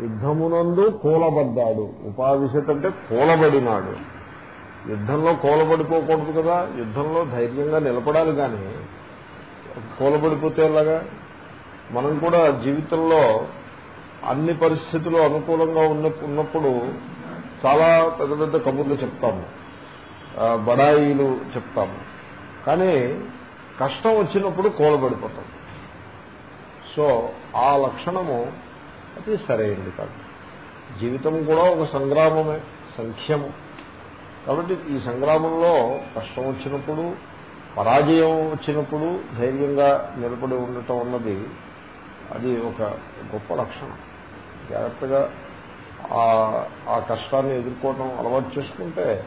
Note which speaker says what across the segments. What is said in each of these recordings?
Speaker 1: యుద్ధమునందు కూలబడ్డాడు. ఉపావిశత్ అంటే కూలబడినాడు. యుద్ధంలో కూలబడిపోకూడదు కదా. యుద్ధంలో ధైర్యంగా నిలబడాలి కానీ కూలబడిపోతే ఎలాగా? మనం కూడా జీవితంలో అన్ని పరిస్థితులు అనుకూలంగా ఉన్న ఉన్నప్పుడు చాలా పెద్ద పెద్ద కబుర్లు చెప్తాము. బడాయిలు చెప్తాము. కానీ కష్టం వచ్చినప్పుడు కూలబడిపోతాం. సో ఆ లక్షణము అది సరైనది కాదు. జీవితం కూడా ఒక సంగ్రామమే సంఖ్యము. కాబట్టి ఈ సంగ్రామంలో కష్టం వచ్చినప్పుడు పరాజయం వచ్చినప్పుడు ధైర్యంగా నిలబడి ఉండటం అన్నది అది ఒక గొప్ప లక్షణం. జాగ్రత్తగా ఆ- కష్టాన్ని ఎదుర్కోవటం అలవాటు చేసుకుంటే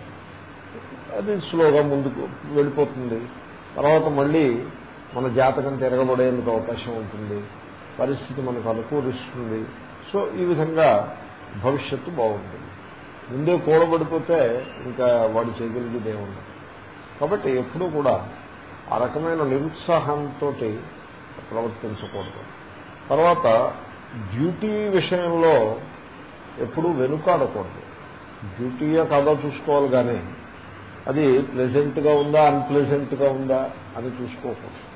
Speaker 1: అది స్లోగా ముందుకు వెళ్ళిపోతుంది. తర్వాత మళ్ళీ మన జాతకం తిరగబడేందుకు అవకాశం ఉంటుంది. పరిస్థితి మనకు అనుకూలిస్తుంది. సో ఈ విధంగా భవిష్యత్తు బాగుంటుంది. ముందే కూడబడిపోతే ఇంకా వాడు చేయగలిగేది ఉండదు. కాబట్టి ఎప్పుడూ కూడా ఆ రకమైన నిరుత్సాహంతో ప్రవర్తించకూడదు. తర్వాత డ్యూటీ విషయంలో ఎప్పుడూ వెనుకాడకూడదు. డ్యూటీయే కాదో చూసుకోవాలి కానీ అది ప్లెజెంట్గా ఉందా అన్ప్లెజెంట్గా ఉందా అని చూసుకోకూడదు.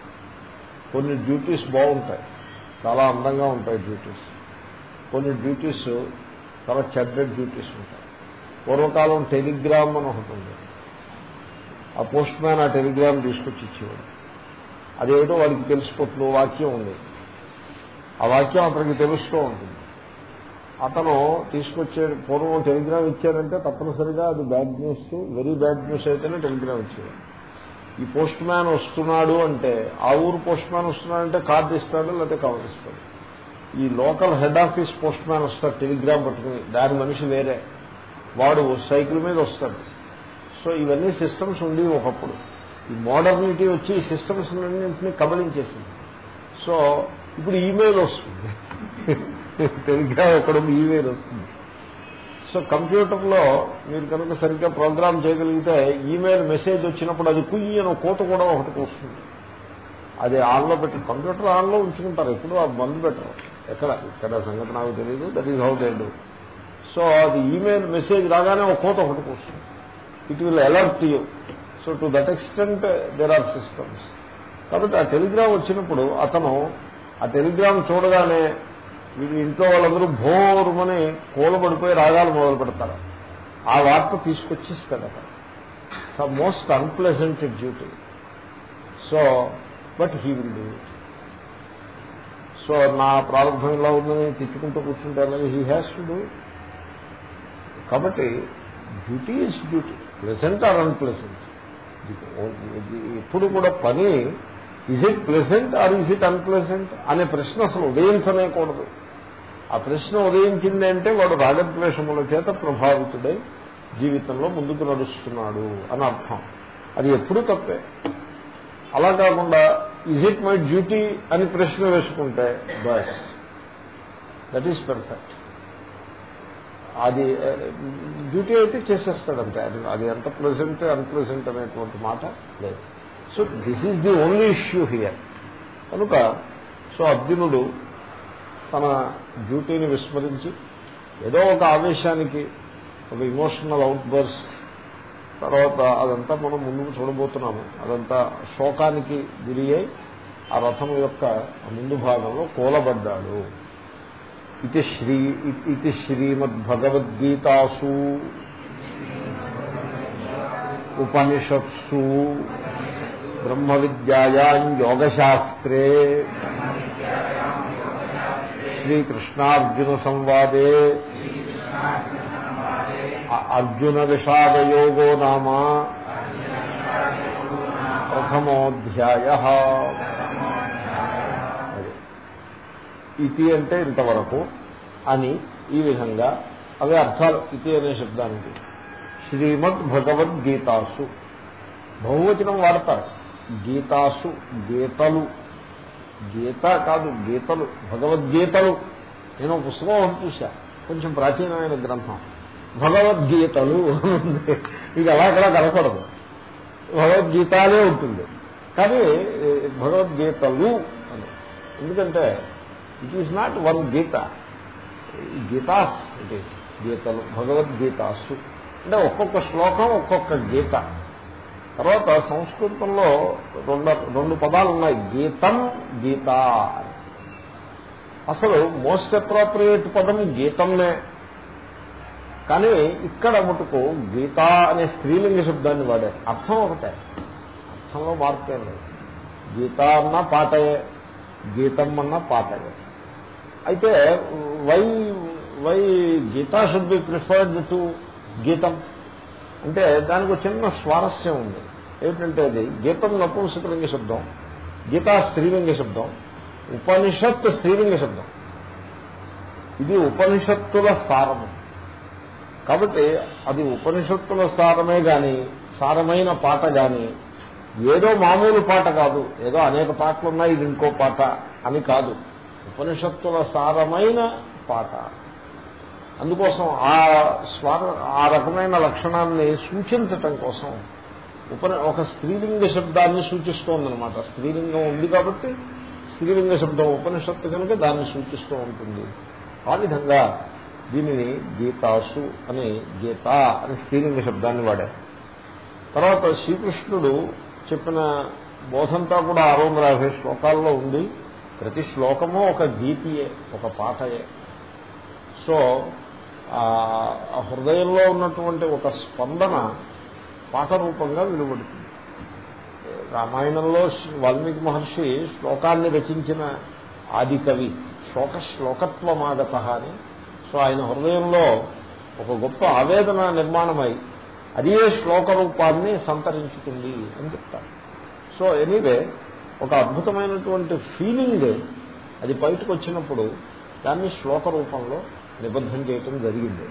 Speaker 1: కొన్ని డ్యూటీస్ బాగుంటాయి. చాలా అందంగా ఉంటాయి డ్యూటీస్ కొన్ని డ్యూటీస్ చాలా చెడ్డ డ్యూటీస్ ఉంటాయి. పూర్వకాలం టెలిగ్రామ్ అని ఒకటి ఆ పోస్ట్ మ్యాన్ ఆ టెలిగ్రామ్ తీసుకొచ్చి ఇచ్చేవాడు. అదేమిటో వాడికి తెలిసిపోతుంది వాక్యం ఉంది. ఆ వాక్యం అతనికి తెలుస్తూ ఉంటుంది. అతను తీసుకొచ్చే పూర్వం టెలిగ్రామ్ ఇచ్చారంటే తప్పనిసరిగా అది bad news very bad news అయితేనే టెలిగ్రామ్ ఇచ్చేవాడు. ఈ పోస్ట్ మ్యాన్ వస్తున్నాడు అంటే ఆ ఊరు పోస్ట్ మ్యాన్ వస్తున్నాడంటే కార్డు ఇస్తాడు లేకపోతే కవర్ ఇస్తాడు? ఈ local head office postman వస్తాడు టెలిగ్రామ్ పట్టుకుని. దాని మనిషి వేరే. వాడు సైకిల్ మీద వస్తాడు. సో ఇవన్నీ సిస్టమ్స్ ఉండి ఒకప్పుడు. ఈ మోడర్నిటీ వచ్చి ఈ సిస్టమ్స్ అన్నింటినీ కబలించేసింది. సో ఇప్పుడు ఈమెయిల్ వస్తుంది. టెలిగ్రామ్ ఒకడు ఈమెయిల్ వస్తుంది. సో కంప్యూటర్లో మీరు కనుక సరిగ్గా ప్రోగ్రామ్ చేయగలిగితే ఈమెయిల్ మెసేజ్ వచ్చినప్పుడు అది కుయ్యి అని కోత కూడా ఒకటి వస్తుంది. అది ఆన్లో పెట్టి కంప్యూటర్ ఆన్లో ఉంచుకుంటారు. ఎప్పుడు ఆ బంద్ పెట్టరు. ఎక్కడ? ఇక్కడ సంగతి నాకు తెలియదు that is how they do so అది ఈమెయిల్ మెసేజ్ రాగానే ఒక కోత ఒకటి వస్తుంది. It will alert you so to that extent there are systems కాబట్టి ఆ టెలిగ్రామ్ వచ్చినప్పుడు అతను ఆ టెలిగ్రామ్ చూడగానే వీడి ఇంట్లో వాళ్ళందరూ భోరుమని కూలబడిపోయి రాగాలు మొదలు పెడతారు. ఆ వార్త తీసుకొచ్చిస్తాడు అక్కడ. Most unpleasant duty so but he will do it so నా ప్రారంభం ఇలా ఉందని తిట్టుకుంటూ కూర్చుంటానని he has to do it కాబట్టి duty is duty pleasant or unpleasant ఎప్పుడు కూడా పని is it pleasant or is it unpleasant అనే ప్రశ్న అసలు ఉదయించనేకూడదు. ఆ ప్రశ్న ఉదయించింది అంటే వాడు రాగద్వేషముల చేత ప్రభావితుడై జీవితంలో ముందుకు నడుస్తున్నాడు అని అర్థం. అది ఎప్పుడూ తప్పే. అలా కాకుండా ఇజ్ ఇట్ మై డ్యూటీ అని ప్రశ్న వేసుకుంటే బస్. దట్ ఈస్ పర్ఫెక్ట్ అది డ్యూటీ అయితే చేసేస్తాడంటే అది అది ఎంత ప్రెసెంట్ అన్ప్రెసెంట్ అనేటువంటి మాట లేదు. So this is the only issue here కనుక సో అర్జునుడు తన డ్యూటీని విస్మరించి ఏదో ఒక ఆవేశానికి ఒక ఇమోషనల్ అవుట్ బర్స్ట్ తర్వాత అదంతా మనం ముందుకు చూడబోతున్నాము. అదంతా శోకానికి గురి అయి ఆ రథం యొక్క ముందు భాగంలో కూలబడ్డాడు. ఇది శ్రీ ఇది శ్రీమద్భగవద్గీతాసు ఉపనిషత్సు బ్రహ్మ విద్యాయాం యోగశాస్త్రే. శ్రీకృష్ణార్జున సంవాదే అర్జున విషాదయోగో నామ. ప్రథమోధ్యాయ. ఇతి అంటే ఇంతవరకు అని ఈ విధంగా అవి అర్థాలు ఇతి అనే శబ్దానికి. శ్రీమద్ భగవద్గీతాసు బహువచనం వాడతారు. గీతాసు గీతలు. గీత కాదు గీతలు భగవద్గీతలు. నేను పుస్తకం ఒకటి చూశా. కొంచెం ప్రాచీనమైన గ్రంథం. భగవద్గీతలు ఇది అలా అక్కడ కనపడదు. భగవద్గీతాలే ఉంటుంది. కానీ భగవద్గీతలు అని. ఎందుకంటే it is not one Gita. Gitas ఇది గీతలు భగవద్గీతాసు. అంటే ఒక్కొక్క శ్లోకం ఒక్కొక్క గీత. తర్వాత సంస్కృతంలో రెండు రెండు పదాలు ఉన్నాయి గీతం గీత. అసలు మోస్ట్ అప్రోప్రియేట్ పదం గీతంనే. కానీ ఇక్కడ మటుకు గీత అనే స్త్రీలింగ శబ్దాన్ని వాడారు. అర్థం ఒకటే. అర్థంలో మార్పు లేదు. గీత అన్న పాటయే. గీతం అన్న పాటయే. అయితే why why Gita should be preferred to గీతం? అంటే దానికి చిన్న స్వారస్యం ఉంది. ఏమిటంటే అది గీతం నపుంసకలింగ శబ్దం గీతా స్త్రీలింగ శబ్దం ఉపనిషత్ స్త్రీలింగ శబ్దం. ఇది ఉపనిషత్తుల సారము. కాబట్టి అది ఉపనిషత్తుల సారమే గాని సారమైన పాట గాని ఏదో మామూలు పాట కాదు ఏదో అనేక పాటలు ఉన్నాయి ఇది ఇంకో పాట అని కాదు. ఉపనిషత్తుల సారమైన పాట. అందుకోసం ఆ స్వార ఆ రకమైన లక్షణాన్ని సూచించటం కోసం ఉపన ఒక స్త్రీలింగ శబ్దాన్ని సూచిస్తోందనమాట స్త్రీలింగం ఉంది కాబట్టి స్త్రీలింగ శబ్దం ఉపనిషత్తు కనుక దాన్ని సూచిస్తూ ఉంటుంది. ఆ విధంగా దీనిని గీతాసు అని గీత అని స్త్రీలింగ శబ్దాన్ని వాడారు. తర్వాత శ్రీకృష్ణుడు చెప్పిన బోధంతా కూడా ఆరు వందల యాభై శ్లోకాల్లో ఉంది. ప్రతి శ్లోకము ఒక గీతియే ఒక పాటయే సో హృదయంలో ఉన్నటువంటి ఒక స్పందన పాట రూపంగా వెలువడుతుంది. రామాయణంలో వాల్మీకి మహర్షి శ్లోకాన్ని రచించిన ఆది కవి శ్లోక శ్లోకత్వమాగత అని. సో ఆయన హృదయంలో ఒక గొప్ప ఆవేదన నిర్మాణమై అదే శ్లోక రూపాన్ని సంతరించుతుంది అని చెప్తారు. సో ఎనీవే ఒక అద్భుతమైనటువంటి ఫీలింగ్ అది బయటకు వచ్చినప్పుడు దాన్ని శ్లోక రూపంలో నిబద్ధం చేయటం జరిగింది.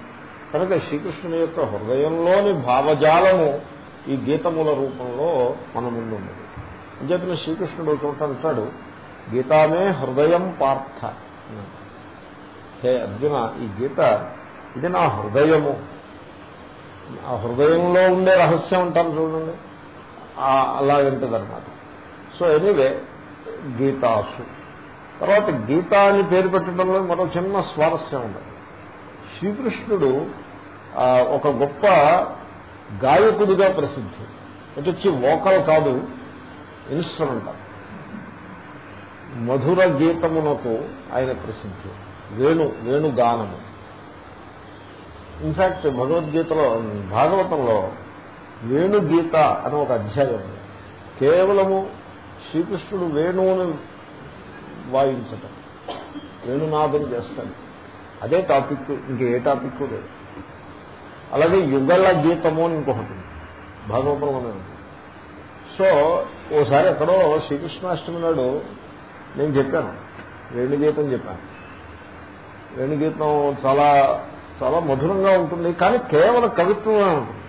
Speaker 1: కనుక శ్రీకృష్ణుని యొక్క హృదయంలోని భావజాలము ఈ గీతముల రూపంలో మన ముందు ఉన్నది. చెప్పిన శ్రీకృష్ణుడు చోట అంటాడు గీతామే హృదయం పార్థ హే అర్జున ఈ గీత ఇది నా హృదయము. ఆ హృదయంలో ఉండే రహస్యం ఉంటాను చూడండి. అలాగంటదన్నమాట సో ఎనీవే గీతాసు. తర్వాత గీత అని పేరు పెట్టడంలో మరో చిన్న స్వారస్యం ఉండదు శ్రీకృష్ణుడు ఒక గొప్ప గాయకుడిగా ప్రసిద్ధి ఇటు వచ్చి వోకల్ కాదు ఇన్స్ట్రుమెంట్. మధుర గీతమునకు ఆయన ప్రసిద్ధి వేణు వేణుగానము. ఇన్ఫాక్ట్ భగవద్గీతలో భాగవతంలో వేణుగీత అని ఒక అధ్యాయం కేవలము శ్రీకృష్ణుడు వేణువుని వాయించటం వేణునాదం చేస్తాడు. అదే టాపిక్ ఇంక ఏ టాపిక్ లేదు. అలాగే యుగల గీతము అని ఇంకొకటి భాగవతం సో ఓసారి ఎక్కడో శ్రీకృష్ణాష్టమి నాడు నేను చెప్పాను. వేణుగీతం చెప్పాను. వేణుగీతం చాలా చాలా మధురంగా ఉంటుంది కానీ కేవలం కవిత్వమే ఉంటుంది.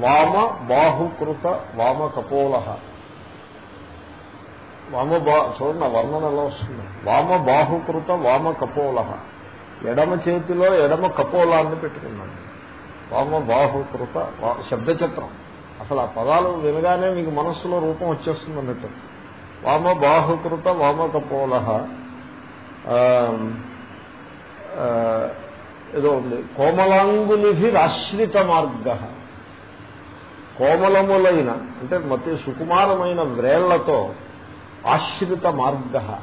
Speaker 1: వామ బాహుకృత వామ కపోల. వామ బా చూడండి వర్ణన ఎలా వస్తుంది. వామ బాహుకృత వామ కపోల ఎడమ చేతిలో ఎడమ కపోలాన్ని పెట్టుకున్నాడు వామ బాహుకృత శబ్దచిత్రం అసలు ఆ పదాలు వినగానే మీకు మనస్సులో రూపం వచ్చేస్తుంది అన్నట్టు. వామ బాహుకృత వామ కపోల ఏదో ఉంది. కోమలాంగులిభి రాశ్రిత మార్గ. కోమలములైన అంటే మతి సుకుమారమైన వ్రేళ్ళతో ఆశ్రిత మార్గ.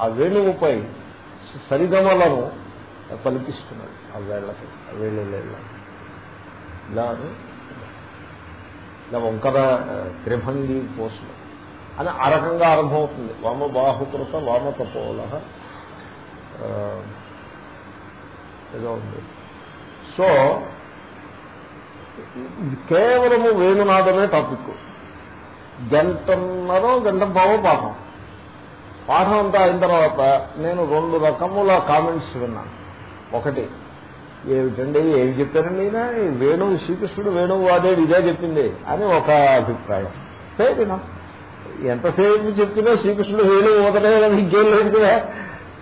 Speaker 1: ఆ వేణువుపై సరిగమలను పలికిస్తున్నాడు ఆ వేళ్ళకి ఆ వేళ్ళు ఇలా ఇలా వంకర త్రిభంగి పోసులు. అని ఆ రకంగా ఆరంభమవుతుంది. వామ బాహుకృత వామ కపోల ఏదో ఉంది. సో కేవలము వేణునాదమే టాపిక్. గంటన్నరో గంట పావో పాపం. పాఠం అంతా అయిన తర్వాత నేను రెండు రకముల కామెంట్స్ విన్నాను. ఒకటి ఏమిటండి ఏమి చెప్పారండి ఈయన వేణువు శ్రీకృష్ణుడు వేణువు వాదేడు ఇదే చెప్పింది అని ఒక అభిప్రాయం. సేదినా ఎంతసేపు చెప్పినా శ్రీకృష్ణుడు వేణువు ఊదనే కదా ఇంకేం లేదు కదా.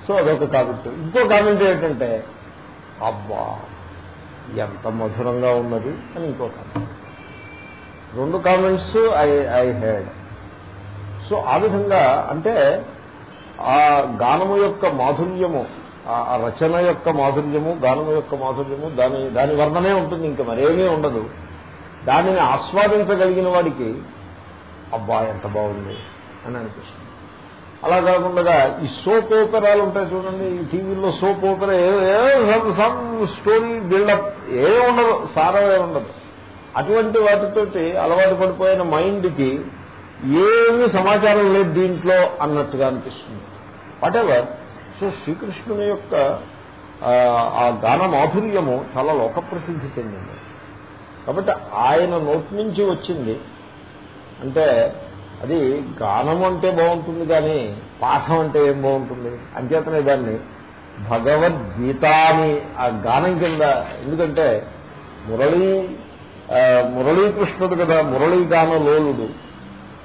Speaker 1: సో అదొక కామెంట్ ఇంకో కామెంట్ ఏంటంటే అబ్బా ఎంత మధురంగా ఉన్నది అని ఇంకో కామెంట్ రెండు comments I I had so ఆ విధంగా అంటే ఆ గానము యొక్క మాధుర్యము ఆ రచన యొక్క మాధుర్యము గానము యొక్క మాధుర్యము దాని దాని వర్ణనే ఉంటుంది ఇంకా మరేమీ ఉండదు. దానిని ఆస్వాదించగలిగిన వాడికి అబ్బా ఎంత బాగుంది అని అనిపిస్తుంది. అలా కాకుండా ఈ సోప్ ఓపెరాలు ఉంటాయి చూడండి ఈ టీవీలో soap opera some story build up ఏ ఉండదు సారమే ఉండదు. అటువంటి వాటితోటి అలవాటు పడిపోయిన మైండ్కి ఏమీ సమాచారం లేదు దీంట్లో అన్నట్టుగా అనిపిస్తుంది. వాటెవర్ సో శ్రీకృష్ణుని యొక్క ఆ గాన మాధుర్యము చాలా లోకప్రసిద్ధి చెందింది. కాబట్టి ఆయన నోటి నుంచి వచ్చింది. అంటే అది గానం అంటే బాగుంటుంది కానీ పాఠం అంటే ఏం బాగుంటుంది? అంచేతనే దాన్ని భగవద్గీత అని ఆ గానం కింద ఎందుకంటే మురళీ మురళీకృష్ణుడు కదా మురళీ గాన లోలుడు.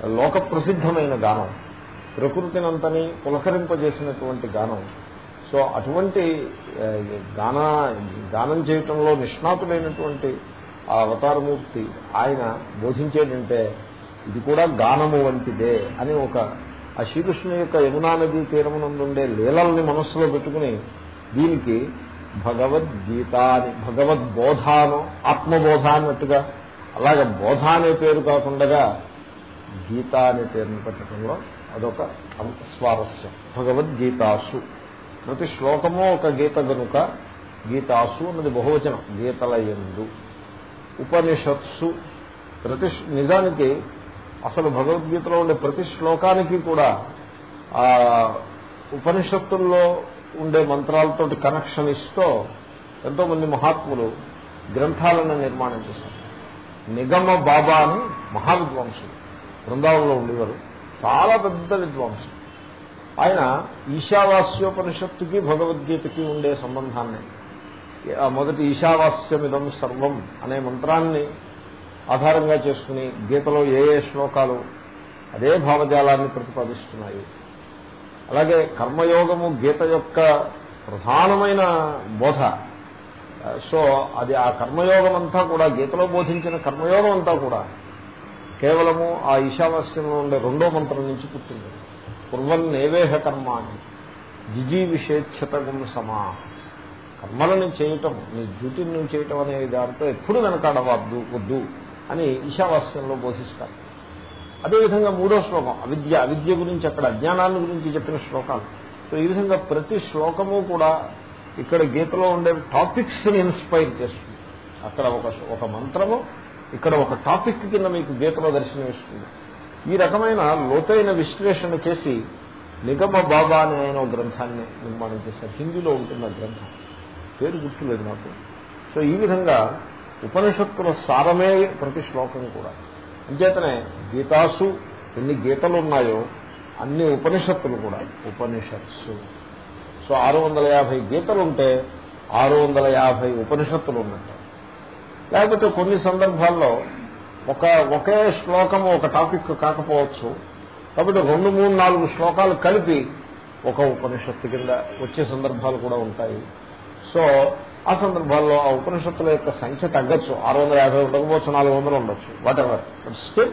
Speaker 1: లోక ప్రసిద్ధమైన గానం. ప్రకృతినంతని పులకరింపజేసినటువంటి గానం. సో అటువంటి గాన గానం చేయటంలో నిష్ణాతులైనటువంటి ఆ అవతారమూర్తి ఆయన బోధించేటంటే ఇది కూడా గానము వంటిదే అని ఒక ఆ శ్రీకృష్ణు యొక్క యమునా నదీ తీరమునందుండే లీలల్ని మనస్సులో పెట్టుకుని దీనికి భగవద్గీత అని భగవద్బోధాను ఆత్మబోధ అన్నట్టుగా అలాగే బోధ అనే పేరు కాకుండా గీత అనే పేరును పెట్టడంలో అదొక స్వారస్యం. భగవద్గీతాసు. ప్రతి శ్లోకము ఒక గీత గనుక గీతాసు అన్నది బహువచనం గీతల ఎందు. ఉపనిషత్సు. ప్రతి నిజానికి అసలు భగవద్గీతలో ఉండే ప్రతి శ్లోకానికి కూడా ఆ ఉపనిషత్తుల్లో ఉండే మంత్రాలతో కనెక్షన్ ఇస్తూ ఎంతో మంది మహాత్ములు గ్రంథాలను నిర్మాణం చేశారు. నిగమ బాబా అని మహావిద్వాంసుడు బృందావనంలో ఉండేవారు. చాలా పెద్ద విద్వాంసం ఆయన ఈశావాస్యోపనిషత్తుకి భగవద్గీతకి ఉండే సంబంధాన్ని మొదటి ఈశావాస్యమిదం సర్వం అనే మంత్రాన్ని ఆధారంగా చేసుకుని గీతలో ఏ ఏ శ్లోకాలు అదే భావజాలాన్ని ప్రతిపాదిస్తున్నాయి. అలాగే కర్మయోగము గీత యొక్క ప్రధానమైన బోధ. సో అది ఆ కర్మయోగం అంతా కూడా గీతలో బోధించిన కర్మయోగం అంతా కూడా కేవలము ఆ ఈశావాస్యంలో ఉండే రెండో మంత్రం నుంచి పుట్టింది. పూర్వం నేవేహ కర్మాన్ని అని జిజీ విషేచ్ఛతగం సమా. కర్మలను చేయటం నీ డ్యూటీని చేయటం అనే దాంతో ఎప్పుడు వెనకాడవద్దు వద్దు అని ఈశావాస్యంలో బోధిస్తారు. అదేవిధంగా మూడో శ్లోకం అవిద్య అవిద్య గురించి అక్కడ అజ్ఞానాన్ని గురించి చెప్పిన శ్లోకాలు. సో ఈ విధంగా ప్రతి శ్లోకము కూడా ఇక్కడ గీతలో ఉండే టాపిక్స్ని ఇన్స్పైర్ చేస్తుంది. అక్కడ ఒక ఒక మంత్రము ఇక్కడ ఒక టాపిక్ కింద మీకు గీతలో దర్శనమిస్తుంది. ఈ రకమైన లోతైన విశ్లేషణ చేసి నిగమ బాబా అనే ఆయన ఒక గ్రంథాన్ని నిర్మాణం చేశారు. హిందీలో ఉంటుంది ఆ గ్రంథం. పేరు గుర్తులేదు నాకు. సో ఈ విధంగా ఉపనిషత్తుల సారమే ప్రతి శ్లోకం కూడా. అంచేతనే గీతాసు ఎన్ని గీతలు ఉన్నాయో అన్ని ఉపనిషత్తులు కూడా. ఉపనిషత్సు. సో ఆరు వందల యాభై గీతలుంటే ఆరు వందల యాభై ఉపనిషత్తులు ఉన్నట్టు. లేకపోతే కొన్ని సందర్భాల్లో ఒక ఒకే శ్లోకము ఒక టాపిక్ కాకపోవచ్చు. కాబట్టి రెండు మూడు నాలుగు శ్లోకాలు కలిపి ఒక ఉపనిషత్తు కింద వచ్చే సందర్భాలు కూడా ఉంటాయి. సో ఆ సందర్భాల్లో ఆ ఉపనిషత్తుల యొక్క సంఖ్య తగ్గచ్చు. ఆరు వందల యాభై ఉండకపోవచ్చు నాలుగు వందలు ఉండొచ్చు. వాట్ ఎవర్ బట్ స్టిల్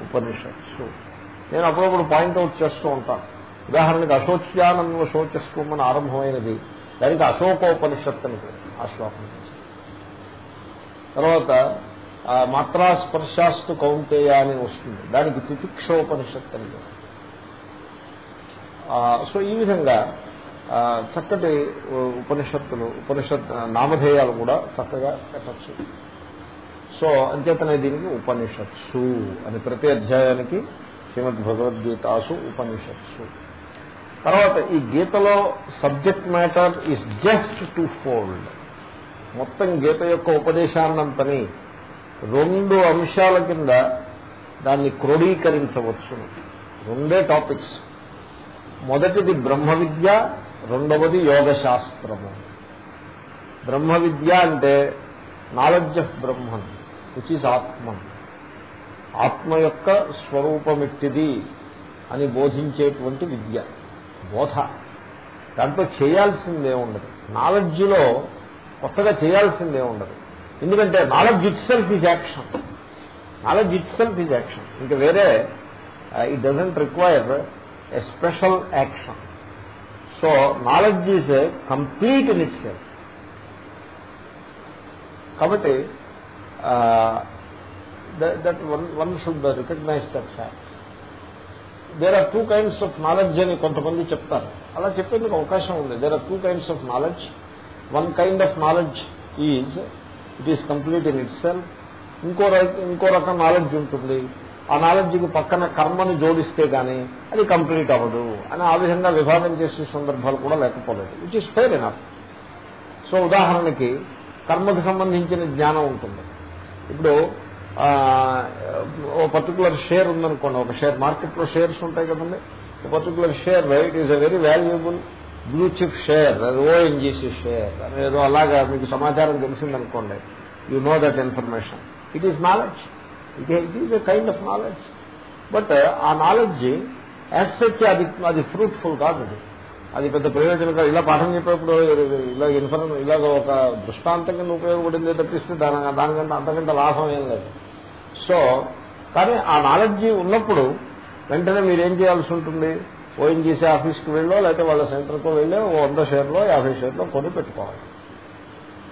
Speaker 1: ఉపనిషత్సు నేను అప్పుడప్పుడు పాయింట్అవుట్ చేస్తూ ఉంటాను ఉదాహరణకి అశోచ్యానంద శోచస్కోమని ఆరంభమైనది. దానికి అశోకోపనిషత్తు అని ఆ శ్లోకం. తర్వాత మాత్రా స్పర్శాస్తు కౌంటేయ అని వస్తుంది. దానికి తితిక్షోపనిషత్తు అని సో ఈ విధంగా చక్కటి ఉపనిషత్తులు ఉపనిషత్ నామధేయాలు కూడా చక్కగా పెట్టచ్చు సో అంచేతనే దీనికి ఉపనిషత్సు అని ప్రతి అధ్యాయానికి శ్రీమద్ భగవద్గీతాసు ఉపనిషత్సు. తర్వాత ఈ గీతలో subject matter is just twofold. మొత్తం గీత యొక్క ఉపదేశాన్నంతని రెండు అంశాల కింద దాన్ని క్రోడీకరించవచ్చు. రెండే టాపిక్స్. మొదటిది బ్రహ్మ విద్య రెండవది యోగ శాస్త్రము బ్రహ్మ విద్య అంటే knowledge of Brahman which is atma. ఆత్మ యొక్క స్వరూపమిట్టిది అని బోధించేటువంటి విద్య బోధ. దాంట్లో చేయాల్సిందే ఉండదు నాలెడ్జ్లో కొత్తగా చేయాల్సిందే ఉండదు. ఎందుకంటే knowledge itself is action knowledge itself is action ఇంకా వేరే it doesn't require a special action so knowledge is complete in itself కాబట్టి that one one should recognise that fact there are two kinds of knowledge అని కొంతమంది చెప్తారు. అలా చెప్పేందుకు అవకాశం ఉంది. There are two kinds of knowledge one kind of knowledge is it is complete in itself ఇంకో ఇంకో రకం నాలెడ్జ్ ఉంటుంది. ఆ నాలెడ్జ్కి పక్కన కర్మని జోడిస్తే గానీ అది కంప్లీట్ అవ్వదు అని ఆ విధంగా విభాగం చేసే సందర్భాలు కూడా లేకపోలేదు. Which is fair enough so ఉదాహరణకి కర్మకు సంబంధించిన జ్ఞానం ఉంటుంది. ఇప్పుడు ఓ పర్టికులర్ షేర్ ఉందనుకోండి ఒక షేర్ మార్కెట్లో షేర్స్ ఉంటాయి కదండి. ఓ particular share it is a very valuable blue chip share ONGC share ఏదో అలాగా మీకు సమాచారం తెలిసిందనుకోండి. You know that information it is knowledge it it is a kind of knowledge but ఆ నాలెడ్జ్ యాజ్ సచ్ అది అది fruitful కాదు అది. అది పెద్ద ప్రయోజనం ఇలా పాఠం చెప్పేప్పుడు ఇలా ఇన్ఫర్మ ఇలాగ ఒక దృష్టాంతం కింద ఉపయోగపడింది తప్పిస్తే దాని దానికంటే అంతకంటే లాభం ఏం లేదు. సో కానీ ఆ నాలెడ్జ్ ఉన్నప్పుడు వెంటనే మీరేం చేయాల్సి ఉంటుంది? ఓఎన్జీసీ ఆఫీస్కి వెళ్ళో లేకపోతే వాళ్ళ సెంటర్కో వెళ్ళో వంద షేర్లో యాభై షేర్లో కొని పెట్టుకోవాలి.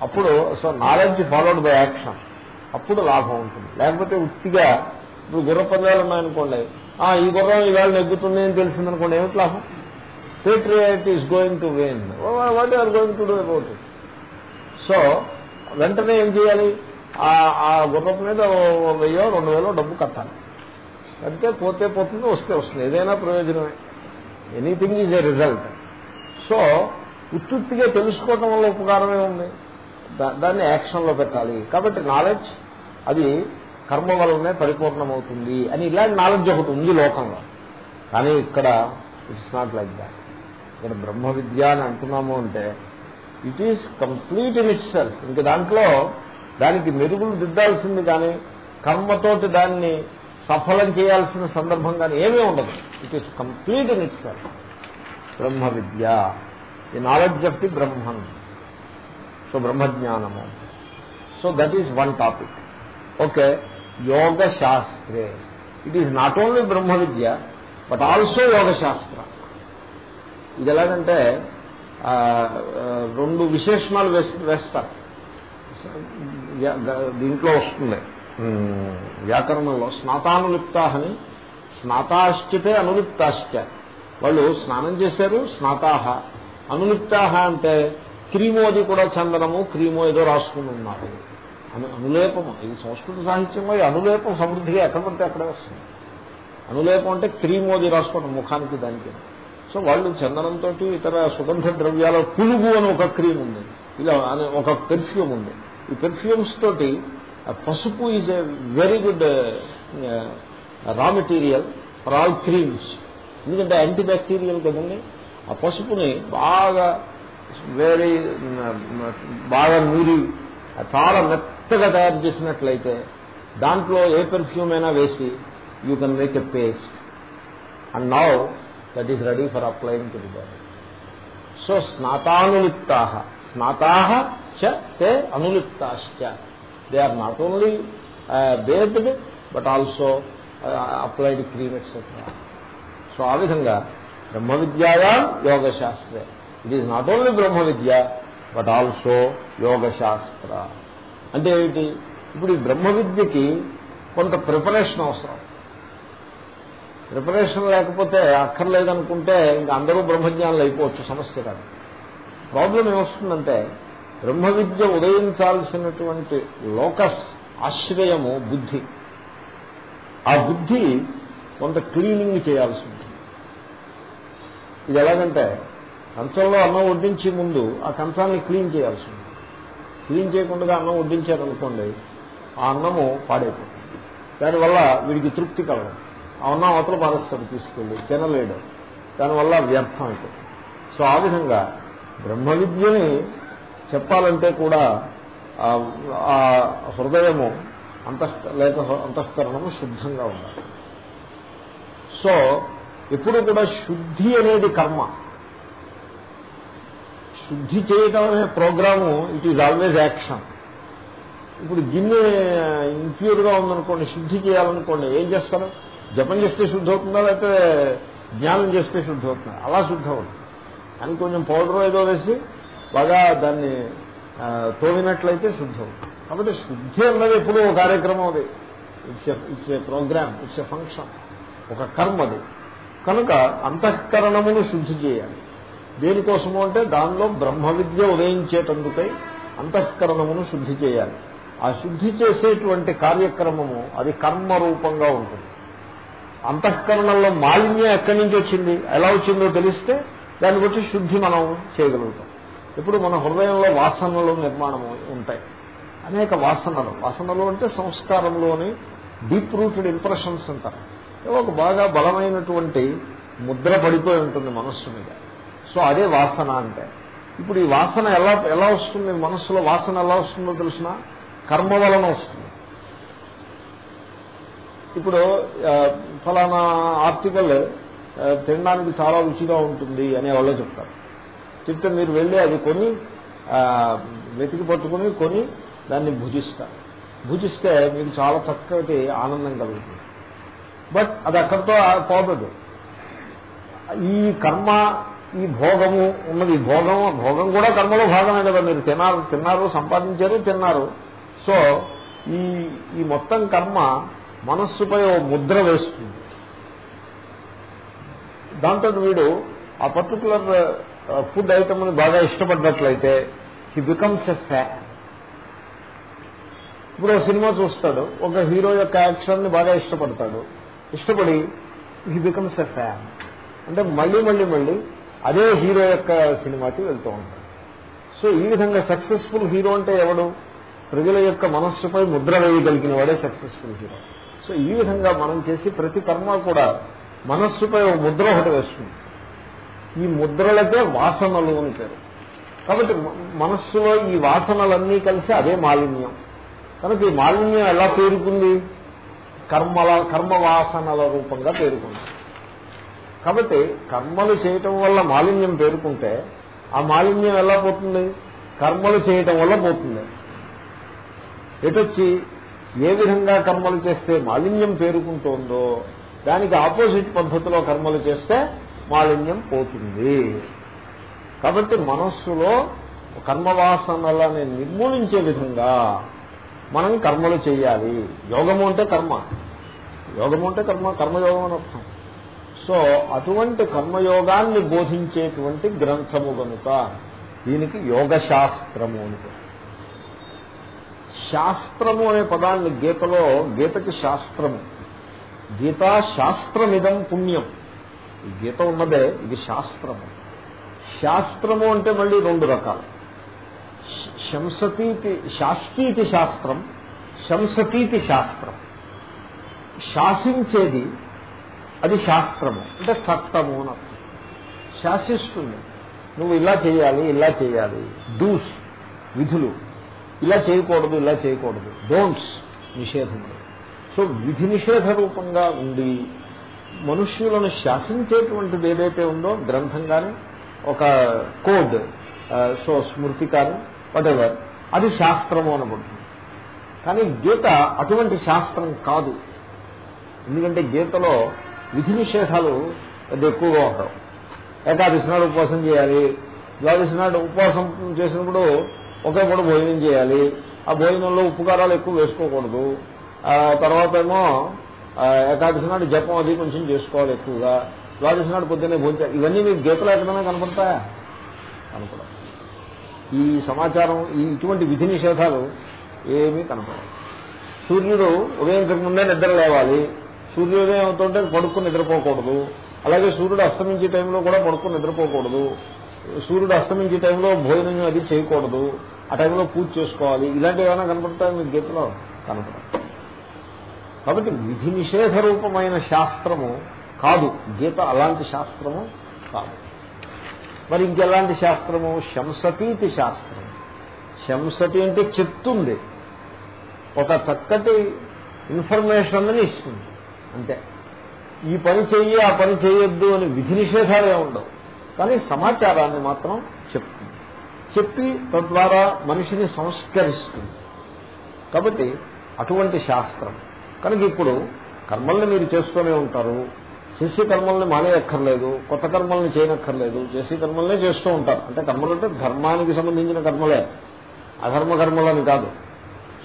Speaker 1: అప్పుడు so knowledge followed by action. అప్పుడు లాభం ఉంటుంది. లేకపోతే ఉత్తిగా ఇప్పుడు గుర్ర పందాలు ఉన్నాయనుకోండి ఈ గుర్రం ఈవేళ నెగ్గుతుంది అని తెలిసిందనుకోండి ఏమిటి లాభం? Patriot is going to win what are going to do about it so వెంటనే ఏం చేయాలి? ఆ గుర్రపు మీద వెయ్యో రెండు వేలో డబ్బు కట్టాలి. కడితే పోతే పోతుంది వస్తే వస్తుంది. ఏదైనా ప్రయోజనమే. Anything is a result. So ఉత్తుత్తిగా తెలుసుకోవటం వల్ల ఉపకారమే ఉంది. దాన్ని యాక్షన్లో పెట్టాలి. కాబట్టి నాలెడ్జ్ అది కర్మ వల్లనే పరిపూర్ణమవుతుంది అని ఇలాంటి నాలెడ్జ్ ఒకటి ఉంది లోకంలో. కానీ ఇక్కడ ఇట్స్ నాట్ లైక్ దాట్. ఇక్కడ బ్రహ్మ విద్య అని అంటున్నాము అంటే it is complete in itself ఇంక దాంట్లో దానికి మెరుగులు దిద్దాల్సింది కానీ కర్మతోటి దాన్ని సఫలం చేయాల్సిన సందర్భం కానీ ఏమీ ఉండదు. It is complete in itself Brahma Vidya. The knowledge of the Brahman so బ్రహ్మజ్ఞానము. So that is one topic okay యోగ శాస్త్రే ఇట్ ఈస్ నాట్ ఓన్లీ బ్రహ్మ విద్య బట్ ఆల్సో యోగ శాస్త్ర ఇది ఎలాగంటే రెండు విశేషణాలు వేస్తారు. దీంట్లో వస్తుంది. వ్యాకరణంలో స్నాతానులిప్తాహని స్నాతాశ్చితే అనులిప్తాశ్చ. వాళ్ళు స్నానం చేశారు స్నాతాహ. అనులిప్తాహ అంటే క్రీమోది కూడా చందనము క్రీమో ఏదో రాసుకుని ఉన్నారు. అను అనులేపము. ఇది సంస్కృత సాహిత్యంలో ఈ అనులేపం సమృద్ధిగా ఎక్కడ పడితే అక్కడే వస్తుంది. అనులేపం అంటే క్రీమోది రాసుకోవడం ముఖానికి దానికి. సో వాళ్ళు చందనంతో ఇతర సుగంధ ద్రవ్యాల పులుగు అని ఒక క్రీమ్ ఉంది. ఇలా అని ఒక పెర్ఫ్యూమ్ ఉంది. ఈ పెర్ఫ్యూమ్స్ తోటి పసుపు is a very good raw material for all creams ఎందుకంటే యాంటీ బ్యాక్టీరియల్ కదండి? ఆ పసుపుని బాగా వెరీ బాగా నూరి చాలా మెత్తగా తయారు చేసినట్లయితే దాంట్లో ఏ పెర్ఫ్యూమ్ అయినా వేసి you can make a paste and now that is ready for applying to the body so స్నాతానులిప్తా స్నాతా చ తే అనులిప్తాశ్చ they are not only bathed but also applied cream etcetera so ఆ విధంగా బ్రహ్మ విద్యాయా యోగశాస్త్రే. ఇట్ ఈజ్ నాట్ ఓన్లీ బ్రహ్మ విద్య బట్ ఆల్సో యోగ శాస్త్ర అంటే ఏమిటి ఇప్పుడు ఈ బ్రహ్మ విద్యకి కొంత ప్రిపరేషన్ అవసరం. ప్రిపరేషన్ లేకపోతే అక్కర్లేదనుకుంటే ఇంకా అందరూ బ్రహ్మజ్ఞానులు అయిపోవచ్చు సమస్య కాదు. ప్రాబ్లం ఏమొస్తుందంటే బ్రహ్మ విద్య ఉదయించాల్సినటువంటి లోకస్ ఆశ్రయము బుద్ధి. ఆ బుద్ధి కొంత క్లీనింగ్ చేయాల్సి ఉంటుంది. ఇది ఎలాగంటే కంచంలో అన్నం వడ్డించే ముందు ఆ కంచాన్ని క్లీన్ చేయాల్సి ఉంటుంది. క్లీన్ చేయకుండా అన్నం వడ్డించారనుకోండి ఆ అన్నము పాడైపోతుంది. దానివల్ల వీడికి తృప్తి కలగదు. ఆ అన్నం అవతల పారేస్తాడు తీసుకెళ్ళి తినలేడు. దానివల్ల వ్యర్థం అయిపోతుంది. సో ఆ విధంగా బ్రహ్మ విద్యని చెప్పాలంటే కూడా ఆ హృదయము అంతః లేక అంతఃకరణము శుద్ధంగా ఉండాలి. సో ఎప్పుడు కూడా శుద్ధి అనేది కర్మ. శుద్ధి చేయటం అనే programme it is always action. ఇప్పుడు గిన్నె ఇంప్యూర్గా ఉందనుకోండి శుద్ధి చేయాలనుకోండి ఏం చేస్తారు? జపం చేస్తే శుద్ధి అవుతుందా లేకపోతే జ్ఞానం చేస్తే శుద్ధి అవుతుందా అలా శుద్ధి అవుతుంది. అని కొంచెం పౌడర్ ఏదో వేసి బాగా దాన్ని ఆ, శుద్ధం. కాబట్టి శుద్ధి అన్నది ఎప్పుడూ ఒక కార్యక్రమం అది. It's it's a programme it's a function ఒక కర్మ అది. కనుక అంతఃకరణమును శుద్ధి చేయాలి. దేనికోసము అంటే దానిలో బ్రహ్మ విద్య ఉదయించేటందుకై అంతఃకరణమును శుద్ధి చేయాలి. ఆ శుద్ధి చేసేటువంటి కార్యక్రమము అది కర్మ రూపంగా ఉంటుంది. అంతఃకరణంలో మాలిన్యం ఎక్కడి నుంచి వచ్చింది ఎలా వచ్చిందో తెలిస్తే దాన్ని బట్టి శుద్ధి మనం చేయగలుగుతాం. ఇప్పుడు మన హృదయంలో వాసనలు నిర్మాణం ఉంటాయి. అనేక వాసనలు. వాసనలు అంటే సంస్కారంలోని డీప్ రూటెడ్ ఇంప్రెషన్స్ అంటారు. ఒక బాగా బలమైనటువంటి ముద్ర పడిపోయి ఉంటుంది మనస్సు మీద. సో అదే వాసన అంటే. ఇప్పుడు ఈ వాసన ఎలా ఎలా వస్తుంది? మనస్సులో వాసన ఎలా వస్తుందో తెలిసిన కర్మ వలన వస్తుంది. ఇప్పుడు ఫలానా ఆర్టికల్ తినడానికి చాలా రుచిగా ఉంటుంది అనే వాళ్ళే చెప్తారు. చెప్తే మీరు వెళ్ళి అది కొని వెతికి పట్టుకుని కొని దాన్ని భుజిస్తారు భుజిస్తే మీకు చాలా చక్కటి ఆనందం కలుగుతుంది. బట్ అది అక్కడితో పోతుంది ఈ కర్మ ఈ భోగము ఉన్నది. భోగం భోగం కూడా కర్మలో భాగమే కదా. మీరు తినారు తిన్నారు సంపాదించారు తిన్నారు. సో ఈ ఈ మొత్తం కర్మ మనస్సుపై ఓ ముద్ర వేస్తుంది. దాంతో వీడు ఆ పర్టికులర్ ఫుడ్ ఐటమ్ని బాగా ఇష్టపడ్డట్లయితే హీ బికమ్స్ ఎ ఫ్యాన్ ఇప్పుడు సినిమా చూస్తాడు ఒక హీరో యొక్క యాక్షన్ని బాగా ఇష్టపడతాడు. ఇష్టపడి హీ బికమ్స్ ఎ ఫ్యాన్ అంటే మళ్ళీ మళ్ళీ మళ్ళీ అదే హీరో యొక్క సినిమాకి వెళ్తూ ఉంటాడు. సో ఈ విధంగా సక్సెస్ఫుల్ హీరో అంటే ఎవడు? ప్రజల యొక్క మనస్సుపై ముద్ర వేయగలిగిన వాడే సక్సెస్ఫుల్ హీరో సో ఈ విధంగా మనం చేసి ప్రతి కర్మ కూడా మనస్సుపై ఒక ముద్ర ఒకటి వేస్తుంది. ఈ ముద్రలకే వాసనలు అని పేరు. కాబట్టి మనస్సులో ఈ వాసనలన్నీ కలిసి అదే మాలిన్యం. కనుక ఈ మాలిన్యం ఎలా పేరుకుంది? కర్మల కర్మ వాసనల రూపంగా పేరుకుంది. కాబట్టి కర్మలు చేయటం వల్ల మాలిన్యం పేరుకుంటే ఆ మాలిన్యం ఎలా పోతుంది? కర్మలు చేయటం వల్ల పోతుంది. ఎటొచ్చి ఏ విధంగా కర్మలు చేస్తే మాలిన్యం పేరుకుంటోందో దానికి ఆపోజిట్ పద్ధతిలో కర్మలు చేస్తే మాలిన్యం పోతుంది. కాబట్టి మనస్సులో కర్మవాసనలని నిర్మూలించే విధంగా మనం కర్మలు చేయాలి. యోగము అంటే కర్మ. యోగము అంటే కర్మ కర్మయోగం అని అర్థం. సో అటువంటి కర్మయోగాన్ని బోధించేటువంటి గ్రంథము కనుక దీనికి యోగశాస్త్రము అని శాస్త్రము అనే పదాన్ని గీతలో గీతకి శాస్త్రము. గీతా శాస్త్రమిదం పుణ్యం. ఈ గీత ఉన్నదే ఇది శాస్త్రము. శాస్త్రము అంటే మళ్ళీ రెండు రకాలు. శంసతీతి శాస్త్రీతి శాస్త్రం శంసతీతి శాస్త్రం. శాసించేది అది శాస్త్రము అంటే చట్టము అని అర్థం. శాసిస్తుంది. నువ్వు ఇలా చేయాలి ఇలా చేయాలి. డూస్ విధులు. ఇలా చేయకూడదు ఇలా చేయకూడదు. డోంట్స్ నిషేధములు. సో విధి నిషేధ రూపంగా ఉండి మనుష్యులను శాసించేటువంటిది ఏదైతే ఉందో గ్రంథం కానీ ఒక కోడ్ సో స్మృతి కానీ వాటెవర్ అది శాస్త్రము అనబడుతుంది. కానీ గీత అటువంటి శాస్త్రం కాదు. ఎందుకంటే గీతలో విధి నిషేధాలు పెద్ద ఎక్కువగా ఉండవు. ఏకాదశి నాడు ఉపవాసం చేయాలి ద్వాదశి నాడు ఉపవాసం చేసినప్పుడు ఒకే పూట భోజనం చేయాలి ఆ భోజనంలో ఉప్పు కారాలు ఎక్కువ వేసుకోకూడదు తర్వాత ఏమో ఏకాదశి నాడు జపం అది కొంచెం చేసుకోవాలి ఎక్కువగా. ద్వాదశి నాడు పొద్దున్నే భోజనం ఇవన్నీ మీకు గీతలో ఎక్కడైనా కనపడతాయా? కనపడవు. ఈ సమాచారం ఈ ఇటువంటి విధి నిషేధాలు ఏమీ కనపడవు. సూర్యుడు ఉదయం ముందే నిద్ర లేవాలి. సూర్యోదయం అవుతుంటే పడుకుని నిద్రపోకూడదు. అలాగే సూర్యుడు అస్తమించే టైంలో కూడా పడుకుని నిద్రపోకూడదు. సూర్యుడు అస్తమించే టైంలో భోజనం అది చేయకూడదు. ఆ టైంలో పూజ చేసుకోవాలి. ఇలాంటివి ఏమైనా కనపడతాయి మీకు గీతలో? కనపడదు కాబట్టి విధి నిషేధ రూపమైన శాస్త్రము కాదు. గీత అలాంటి శాస్త్రము కాదు. మరి ఇంకెలాంటి శాస్త్రము? శంసతీతి శాస్త్రం శంసతి అంటే చెప్తుంది. ఒక చక్కటి ఇన్ఫర్మేషన్ ఇస్తుంది. అంతే. ఈ పని చెయ్యి ఆ పని చేయొద్దు అని విధి నిషేధాలే ఉండవు. కానీ సమాచారాన్ని మాత్రం చెప్తుంది. చెప్పి తద్వారా మనిషిని సంస్కరిస్తుంది. కాబట్టి అటువంటి శాస్త్రం కనుక ఇప్పుడు కర్మల్ని మీరు చేస్తూనే ఉంటారు. చేసే కర్మల్ని మానేయక్కర్లేదు. కొత్త కర్మల్ని చేయనక్కర్లేదు. చేసే కర్మల్నే చేస్తూ ఉంటారు. అంటే కర్మలు అంటే ధర్మానికి సంబంధించిన కర్మలే. అధర్మ కర్మలని కాదు.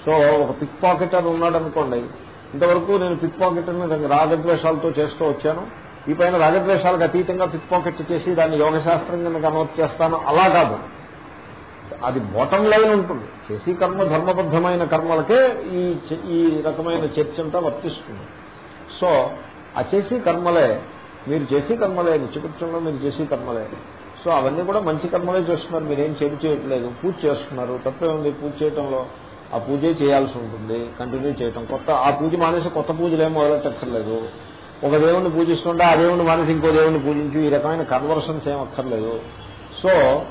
Speaker 1: సో ఒక పిక్ పాకెటర్ ఉన్నాడు అనుకోండి ఇంతవరకు నేను పిక్ పాకెట్ని రాగద్వేషాలతో చేస్తూ వచ్చాను. ఈ పైన రాగద్వేషాలకు అతీతంగా పిక్ పాకెట్ చేసి దాన్ని యోగశాస్త్రం కింద కన్వర్ట్ చేస్తాను. అలా కాదు. అది బోటం లైన్ ఉంటుంది. చేసి కర్మ ధర్మబద్ధమైన కర్మలకే ఈ ఈ రకమైన చర్చ అంతా వర్తిస్తుంది. సో ఆ చేసి కర్మలే మీరు చేసి కర్మలే నిత్యకృత్యంలో మీరు చేసి కర్మలే. సో అవన్నీ కూడా మంచి కర్మలే చేస్తున్నారు. మీరేం చెడు చేయట్లేదు. పూజ చేస్తున్నారు. తప్పే ఉంది పూజ చేయటంలో? ఆ పూజే చేయాల్సి ఉంటుంది. కంటిన్యూ చేయటం. కొత్త ఆ పూజ మానేసి కొత్త పూజలేం మొదలెట్టక్కర్లేదు. ఒక దేవుణ్ణి పూజిస్తుంటే ఆ దేవుణ్ణి మానేసి ఇంకో దేవుణ్ణి పూజించి. ఈ రకమైన కన్వర్షన్స్ ఏం అక్కర్లేదు. So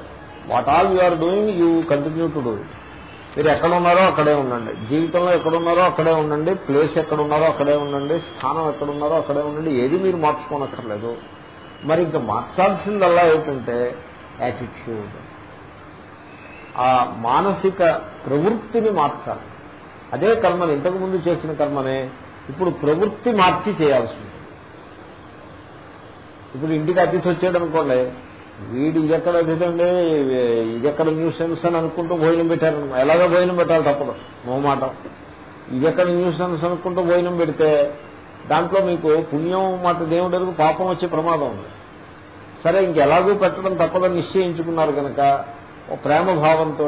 Speaker 1: what all you are doing you continue to do it మీరు ఎక్కడ ఉన్నారో అక్కడే ఉండండి. జీవితంలో ఎక్కడున్నారో అక్కడే ఉండండి. ప్లేస్ ఎక్కడ ఉన్నారో అక్కడే ఉండండి. స్థానం ఎక్కడ ఉన్నారో అక్కడే ఉండండి. ఏది మీరు మార్చుకోనక్కర్లేదు. మరి ఇంకా మార్చాల్సిందల్లా ఏంటంటే యాటిట్యూడ్ ఆ మానసిక ప్రవృత్తిని మార్చాలి. అదే కర్మని ఇంతకు ముందు చేసిన కర్మనే ఇప్పుడు ప్రవృత్తి మార్చి చేయాల్సి ఉంటుంది. ఇప్పుడు ఇంటికి అతిథి వచ్చాడు అనుకోండి వీడు ఇదెక్కడ అతిథండి ఇదెక్కడ న్యూసెన్స్ అని అనుకుంటూ భోజనం పెట్టారు. ఎలాగో భోజనం పెట్టాలి తప్పదు. మొహమాటం. ఇదెక్కడ న్యూసెన్స్ అనుకుంటూ భోజనం పెడితే దాంట్లో మీకు పుణ్యం మాట దేవుడు పాపం వచ్చే ప్రమాదం ఉంది. సరే ఇంకెలాగూ పెట్టడం తప్పదని నిశ్చయించుకున్నారు కనుక ప్రేమ భావంతో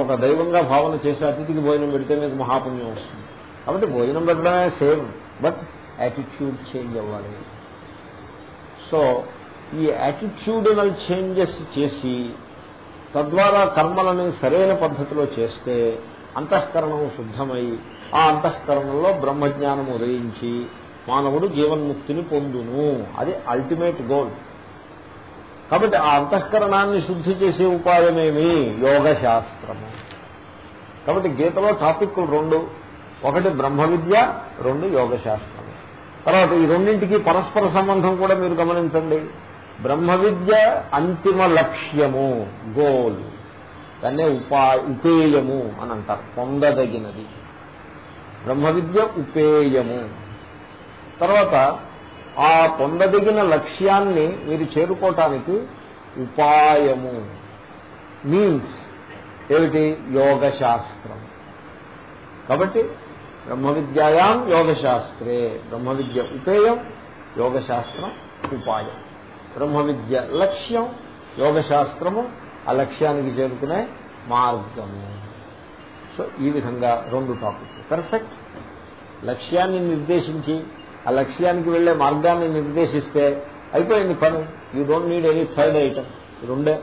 Speaker 1: ఒక దైవంగా భావన చేసి అతిథికి భోజనం పెడితే మీకు మహాపుణ్యం వస్తుంది. కాబట్టి భోజనం పెట్టడమే సేమ్ బట్ యాటిట్యూడ్ చేంజ్ అవ్వాలి. సో ఈ యాటిట్యూడనల్ చేంజెస్ చేసి తద్వారా కర్మలని సరైన పద్ధతిలో చేస్తే అంతఃకరణం శుద్ధమై ఆ అంతఃకరణంలో బ్రహ్మజ్ఞానం ఉదయించి మానవుడు జీవన్ముక్తిని పొందును. అది అల్టిమేట్ గోల్ కాబట్టి ఆ అంతఃకరణాన్ని శుద్ధి చేసే ఉపాయమేమి? యోగ శాస్త్రము కాబట్టి గీతలో టాపిక్లు రెండు. ఒకటి బ్రహ్మ విద్య రెండు యోగ శాస్త్రము తర్వాత ఈ రెండింటికి పరస్పర సంబంధం కూడా మీరు గమనించండి. బ్రహ్మ విద్య అంతిమ లక్ష్యము గోల్ దాన్నే ఉపా ఉపేయము అని అంటారు పొందదగినది. బ్రహ్మ విద్య ఉపేయము. తర్వాత ఆ పొందదగిన లక్ష్యాన్ని మీరు చేరుకోవటానికి ఉపాయము. మీన్స్ ఏమిటి? యోగశాస్త్రం. కాబట్టి బ్రహ్మ విద్యాయాం యోగశాస్త్రే. బ్రహ్మ విద్య ఉపేయం యోగశాస్త్రం ఉపాయం. బ్రహ్మ విద్య లక్ష్యం యోగశాస్త్రము ఆ లక్ష్యానికి చేరుకునే మార్గము. సో ఈ విధంగా రెండు టాపిక్ పర్ఫెక్ట్ లక్ష్యాన్ని నిర్దేశించి ఆ లక్ష్యానికి వెళ్ళే మార్గాన్ని నిర్దేశిస్తే అయిపోయింది పని. You don't need any third item రెండే.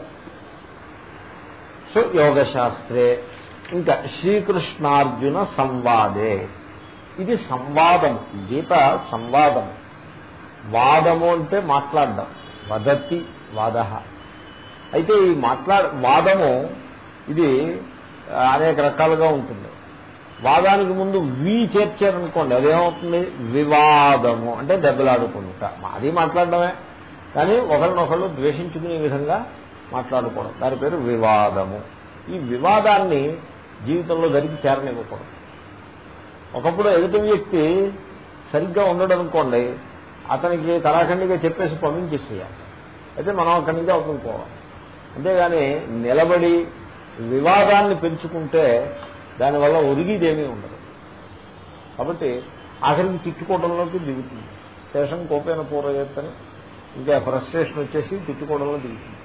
Speaker 1: సో యోగశాస్త్రే. ఇంకా శ్రీకృష్ణార్జున సంవాదే. ఇది సంవాదం. గీత సంవాదం. వాదము అంటే మాట్లాడడం. వదతి వాద. అయితే ఈ మాట్లాడ వాదము ఇది అనేక రకాలుగా ఉంటుంది. వాదానికి ముందు వి చేర్చారనుకోండి అదేమవుతుంది? వివాదము. అంటే దెబ్బలాడుకుంట. అది మాట్లాడడమే. కానీ ఒకరినొకళ్ళు ద్వేషించుకునే విధంగా మాట్లాడుకోవడం దాని పేరు వివాదము. ఈ వివాదాన్ని జీవితంలో జరిగి చేరనివ్వకూడదు. ఒకప్పుడు ఎదుటి వ్యక్తి సరిగ్గా ఉండడం అనుకోండి అతనికి తరాఖండిగా చెప్పేసి పంపించేసేయాలి. అయితే మనం అక్కడి నుంచి అవుతుంది పోవాలి. అంతేగాని నిలబడి వివాదాన్ని పెంచుకుంటే దానివల్ల ఒరిగిదేమీ ఉండదు. కాబట్టి ఆఖరికి తిట్టుకోవడంలోకి దిగుతుంది. శేషం కోపేన పూర్వజేత్తని ఇంకా ఫ్రస్ట్రేషన్ వచ్చేసి తిట్టుకోవడంలో దిగుతుంది.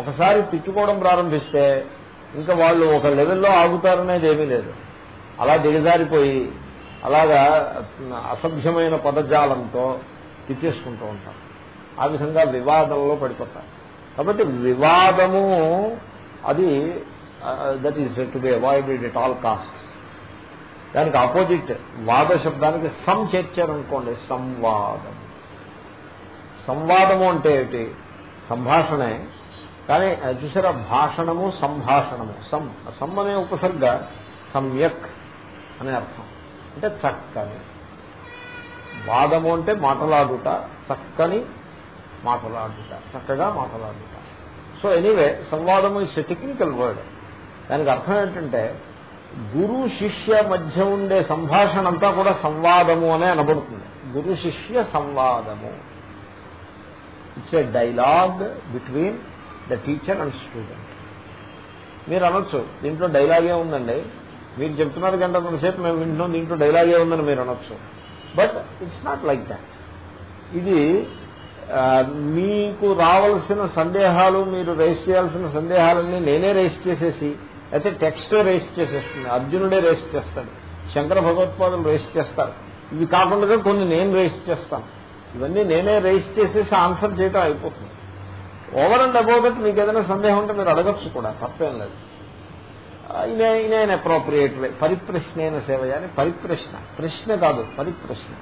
Speaker 1: ఒకసారి తిట్టుకోవడం ప్రారంభిస్తే ఇంకా వాళ్ళు ఒక లెవెల్లో ఆగుతారనేది ఏమీ లేదు. అలా దిగజారిపోయి అలాగా అసభ్యమైన పదజాలంతో తిట్టేసుకుంటూ ఉంటారు ఆ విధంగా వివాదంలో పడిపోతారు కాబట్టి వివాదము అది that is to be avoided at all cost దానికి ఆపోజిట్ వాద శబ్దానికి సం చేర్చారనుకోండి సంవాదం. సంవాదము అంటే ఏమిటి? సంభాషణే. కానీ చూసారా భాషణము సంభాషణము. సం సమ్ అనే ఉపసర్గ సమ్యక్ అనే అర్థం. అంటే చక్కని. వాదము అంటే మాటలాడుట చక్కని మాటలాడుట చక్కగా మాటలాడుట. సో ఎనీవే సంవాదము ఇస్ టెక్నికల్ వర్డ్ దానికి అర్థం ఏంటంటే గురు శిష్య మధ్య ఉండే సంభాషణ అంతా కూడా సంవాదము అనే అనబడుతుంది. గురు శిష్య సంవాదము. It's a dialogue between the teacher and student మీరు అనొచ్చు దీంట్లో డైలాగే ఉందండి? మీరు చెప్తున్నారు గంట సేపు మేము వింటున్నాం దీంట్లో డైలాగే ఉందని మీరు అనొచ్చు. But it's not like that ఇది మీకు రావలసిన సందేహాలు మీరు రేస్ చేయాల్సిన సందేహాలన్నీ నేనే రేస్ చేసేసి అయితే టెక్స్టే రేస్ చేసేస్తుంది అర్జునుడే రేస్ చేస్తాడు శంకర భగవత్పాదులు రేస్ చేస్తారు. ఇవి కాకుండా కొన్ని నేను రేస్ చేస్తాను. ఇవన్నీ నేనే రేస్ చేసేసి ఆన్సర్ చేయటం అయిపోతుంది. ఓవర్ అండ్ అబౌవ్ దట్ మీకు ఏదైనా సందేహం ఉంటే మీరు అడగచ్చు కూడా తప్పేం లేదు. ఇన్ ఇన్ అప్రోప్రియేట్ వే పరిప్రశ్నైన సేవ అని పరిప్రశ్న. ప్రశ్న కాదు పరిప్రశ్న.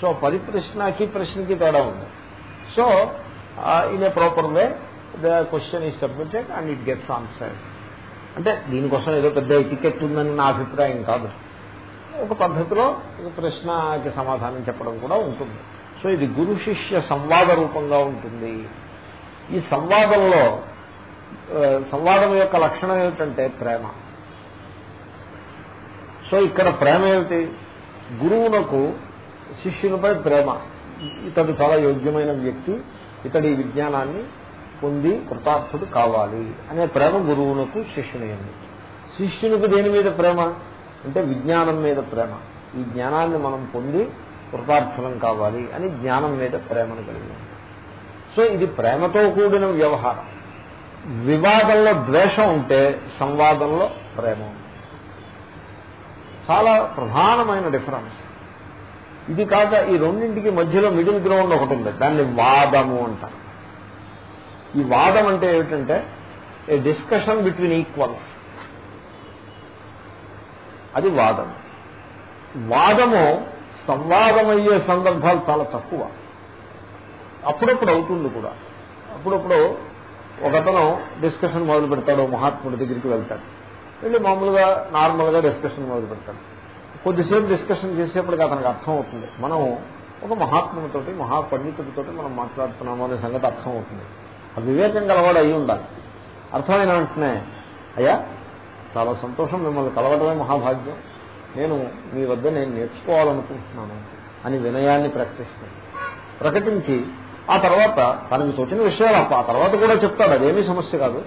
Speaker 1: సో పరిప్రశ్నకి ప్రశ్నకి తేడా ఉంది. So in a proper way the question is submitted and it gets answer అంటే దీనికోసం ఏదో పెద్ద టికెట్ ఉందని నా అభిప్రాయం కాదు. ఒక పద్ధతిలో ప్రశ్నకి సమాధానం చెప్పడం కూడా ఉంటుంది. సో ఇది గురు శిష్య సంవాద రూపంగా ఉంటుంది. ఈ సంవాదంలో సంవాదం యొక్క లక్షణం ఏమిటంటే ప్రేమ. సో ఇక్కడ ప్రేమ ఏమిటి? గురువునకు శిష్యునిపై ప్రేమ. ఇతడు చాలా యోగ్యమైన వ్యక్తి ఇతడి విజ్ఞానాన్ని పొంది కృతార్థుడు కావాలి అనే ప్రేమ గురువునకు శిష్యుని శిష్యునికి దేని మీద ప్రేమ? అంటే విజ్ఞానం మీద ప్రేమ. ఈ జ్ఞానాన్ని మనం పొంది కృతార్థులం కావాలి అని జ్ఞానం మీద ప్రేమను కలిగి సో ఇది ప్రేమతో కూడిన వ్యవహారం. వివాదంలో ద్వేషం ఉంటే సంవాదంలో ప్రేమ చాలా ప్రధానమైన డిఫరెన్స్. ఇది కాక ఈ రెండింటికి మధ్యలో మిడిల్ గ్రౌండ్ ఒకటి ఉంది. దాన్ని వాదము అంటారు. ఈ వాదం అంటే ఏమిటంటే ఏ డిస్కషన్ బిట్వీన్ ఈక్వల్స్ అది వాదం. వాదము సంవాదమయ్యే సందర్భాలు చాలా తక్కువ. అప్పుడప్పుడు అవుతుంది కూడా. అప్పుడప్పుడు ఒకతను డిస్కషన్ మొదలు పెడతాడు మహాత్ముడి దగ్గరికి వెళ్తాడు. వెళ్ళి మామూలుగా నార్మల్గా డిస్కషన్ మొదలు పెడతాడు. కొద్దిసేపు డిస్కషన్ చేసేప్పటికి అతనికి అర్థం అవుతుంది మనం ఒక మహాత్ముడితోటి మహాపండితుడితోటి మనం మాట్లాడుతున్నాము అనే సంగతి అర్థం అవుతుంది ఆ వివేకం గలవాడు అయి ఉండాలి. అర్థమైన వెంటనే అయ్యా చాలా సంతోషం మిమ్మల్ని కలవడమే మహాభాగ్యం. నేను మీ వద్ద నేను నేర్చుకోవాలనుకుంటున్నాను అని వినయాన్ని ప్రకటిస్తాను ప్రకటించి ఆ తర్వాత తనకు తోచిన విషయాలు ఆ తర్వాత కూడా చెప్తాడు అదేమీ సమస్య కాదు.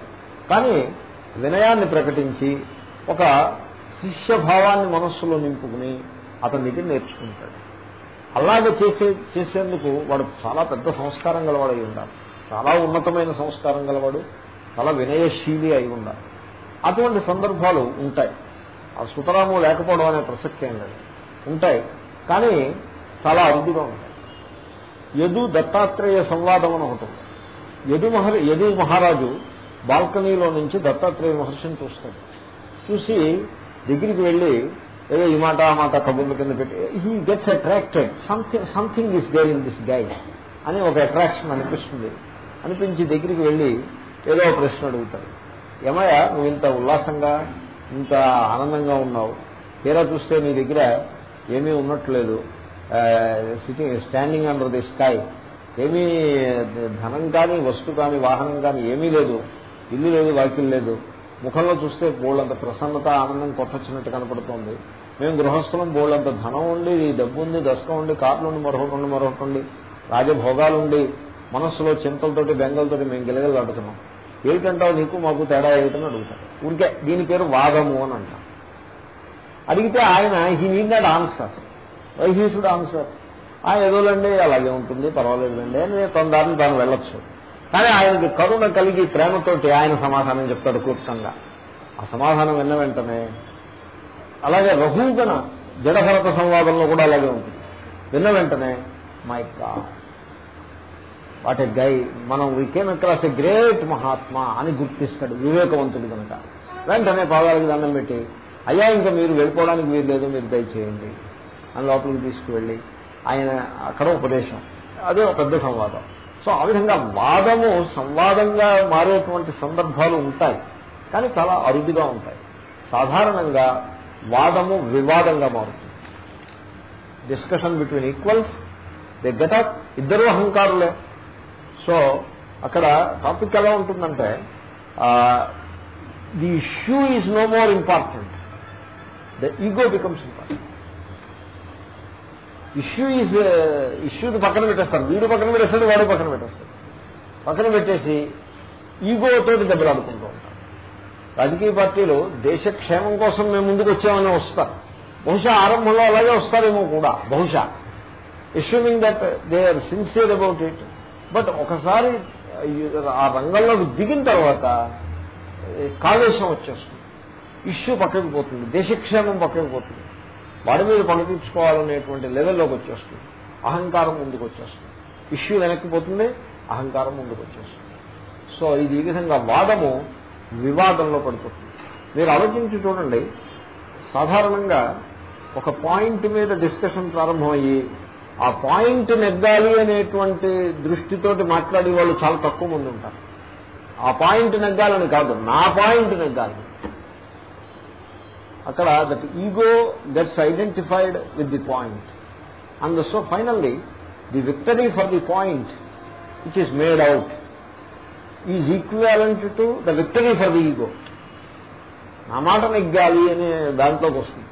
Speaker 1: కానీ వినయాన్ని ప్రకటించి ఒక శిష్యభావాన్ని మనస్సులో నింపుకుని అతని దగ్గర నేర్చుకుంటాడు. అలాగే చేసే చేసేందుకు వాడు చాలా పెద్ద సంస్కారం గలవాడు అయి ఉండాలి. చాలా ఉన్నతమైన సంస్కారం గలవాడు చాలా వినయశీలి అయి ఉండాలి. అటువంటి సందర్భాలు ఉంటాయి. ఆ సుతరాము లేకపోవడం అనే ప్రసక్తి ఏం లేదు. ఉంటాయి. కానీ చాలా అరుదుగా ఉంటాయి. యదు దత్తాత్రేయ సంవాదం అని ఒకటి యదు మహ యదు మహారాజు బాల్కనీలో నుంచి దత్తాత్రేయ మహర్షిని చూస్తాడు. చూసి దగ్గరికి వెళ్ళి ఏదో ఈ మాట ఆ మాట కబుర్ల కింద పెట్టి he gets attracted something something is there in this guide అని ఒక అట్రాక్షన్ అనిపిస్తుంది. అనిపించి దగ్గరికి వెళ్ళి ఏదో ఒక ప్రశ్న అడుగుతాడు. ఏమయ్య నువ్వు ఇంత ఉల్లాసంగా ఇంత ఆనందంగా ఉన్నావు. తీరా చూస్తే నీ దగ్గర ఏమీ ఉన్నట్లేదు sitting standing under the sky ఏమీ ధనం కానీ వస్తు కానీ వాహనం కానీ ఏమీ లేదు. ఇల్లు లేదు వాకిల్ లేదు. ముఖంలో చూస్తే బోళ్ళంత ప్రసన్నత ఆనందం కొట్టొచ్చినట్టు కనపడుతోంది. మేము గృహస్థలం బోళ్ళంత ధనం ఉండి డబ్బు ఉంది దశకం ఉండి కార్లు ఉండి మరొకటి మరొకటి ఉండి రాజభోగాలు ఉండి మనస్సులో చింతలతోటి బెంగలతోటి మేము గిలగలాడుతున్నాం ఏమిటంటావు నీకు? మాకు తేడా ఏమిటని అడుగుతాడు ఊరికే దీని పేరు వాదము అని అంటాం అడిగితే ఆయన he need not answer why he should answer ఆ ఏదోలండి అలాగే ఉంటుంది పర్వాలేదులండి అని తన దారిని తాను వెళ్ళొచ్చు. కానీ ఆయనకి కరుణ కలిగి ప్రేమతోటి ఆయన సమాధానం చెప్తాడు కూర్చంగా. ఆ సమాధానం విన్న వెంటనే అలాగే రఘుగణ జడభరత సంవాదంలో కూడా అలాగే ఉంటుంది. విన్న వెంటనే my god what a guy మనం we came across a great mahatma అని గుర్తిస్తాడు వివేకవంతుడు కనుక. వెంటనే పాదాలకి దండం పెట్టి అయ్యా ఇంకా మీరు వెళ్ళిపోవడానికి వీలు లేదు మీరు దయచేయండి. అని లోపలికి తీసుకువెళ్ళి ఆయన అక్కడ ఉపదేశం. అదే ఒక పెద్ద సంవాదం. సో ఆ విధంగా వాదము సంవాదంగా మారేటువంటి సందర్భాలు ఉంటాయి. కానీ చాలా అరుదుగా ఉంటాయి. సాధారణంగా వాదము వివాదంగా మారుతుంది. Discussion between equals they get up ఇద్దరు అహంకారులే. సో అక్కడ టాపిక్ ఎలా ఉంటుందంటే the issue is no more important the ego becomes important issue is ఇష్యూని పక్కన పెట్టేస్తారు. వీడు పక్కన పెట్టేస్తాడు వాడు పక్కన పెట్టేస్తాడు. పక్కన పెట్టేసి ఈగోతో దెబ్బలాడుకుంటూ ఉంటారు. రాజకీయ పార్టీలు దేశ క్షేమం కోసం మేము ముందుకు వచ్చామని వస్తారు బహుశా ఆరంభంలో అలాగే వస్తారేమో కూడా బహుశా. Assuming that they are sincere about it but ఒకసారి ఆ రంగంలోకి దిగిన తర్వాత కావేశం వచ్చేస్తుంది. ఇష్యూ పక్కకి పోతుంది దేశక్షేమం పక్కకి పోతుంది. వాడి మీద పనిపించుకోవాలనేటువంటి లెవెల్లోకి వచ్చేస్తుంది. అహంకారం ముందుకు వచ్చేస్తుంది. ఇష్యూ వెనక్కి పోతుంది అహంకారం ముందుకు వచ్చేస్తుంది. సో ఇది ఈ విధంగా వాదము వివాదంలో పడిపోతుంది. మీరు ఆలోచించి చూడండి. సాధారణంగా ఒక పాయింట్ మీద డిస్కషన్ ప్రారంభమయ్యి ఆ పాయింట్ నెగ్గాలి అనేటువంటి దృష్టితోటి మాట్లాడే వాళ్ళు చాలా తక్కువ మంది ఉంటారు. ఆ పాయింట్ నెగ్గాలని కాదు నా పాయింట్ నెగ్గాలి. అక్కడ that ego gets identified with the point and so finally the victory for the point which is made out is equivalent to the victory for the ego నా మాట నెగ్గాలి అనే దాంట్లోకి వస్తుంది.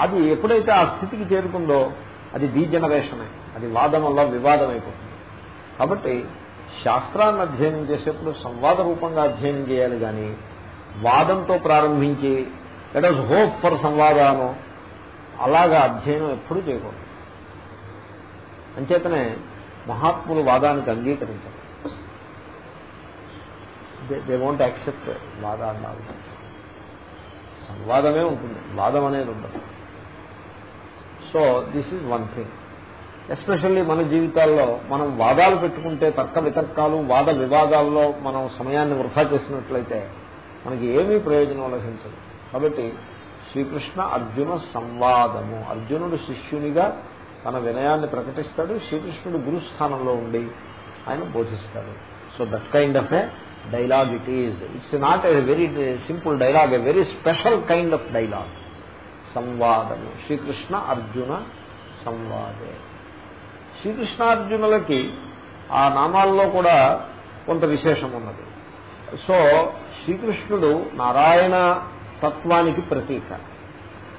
Speaker 1: అది ఎప్పుడైతే ఆ స్థితికి చేరుకుందో అది డీజనరేషనే అది వాదం వల్ల వివాదం అయిపోతుంది. కాబట్టి శాస్త్రాన్ని అధ్యయనం చేసేప్పుడు సంవాద రూపంగా అధ్యయనం చేయాలి కానీ వాదంతో ప్రారంభించి లెట్ అస్ హోప్ ఫర్ సంవాదాను. అలాగా అధ్యయనం ఎప్పుడూ చేయకూడదు. అంచేతనే మహాత్ములు వాదానికి అంగీకరించారు. దే వోంట్ యాక్సెప్ట్ వాదాన్ని సంవాదమే ఉంటుంది. వాదం అనేది ఉండదు. So this is one thing especially మన జీవితాల్లో మనం వాదాలు పెట్టుకుంటే తర్క వితర్కాలు వాద వివాదాల్లో మనం సమయాన్ని వృధా చేసినట్లయితే మనకి ఏమీ ప్రయోజనం లభించదు. కాబట్టి శ్రీకృష్ణ అర్జున సంవాదము. అర్జునుడు శిష్యునిగా తన వినయాన్ని ప్రకటిస్తాడు శ్రీకృష్ణుడు గురుస్థానంలో ఉండి ఆయన బోధిస్తాడు. So that kind of a dialogue it is it's not a very simple dialogue a very special kind of dialogue సంవాదము Srikrishna Arjuna సంవాదే శ్రీకృష్ణార్జునులకి ఆ నామాల్లో కూడా కొంత విశేషం ఉన్నది. సో శ్రీకృష్ణుడు నారాయణ తత్వానికి ప్రతీక.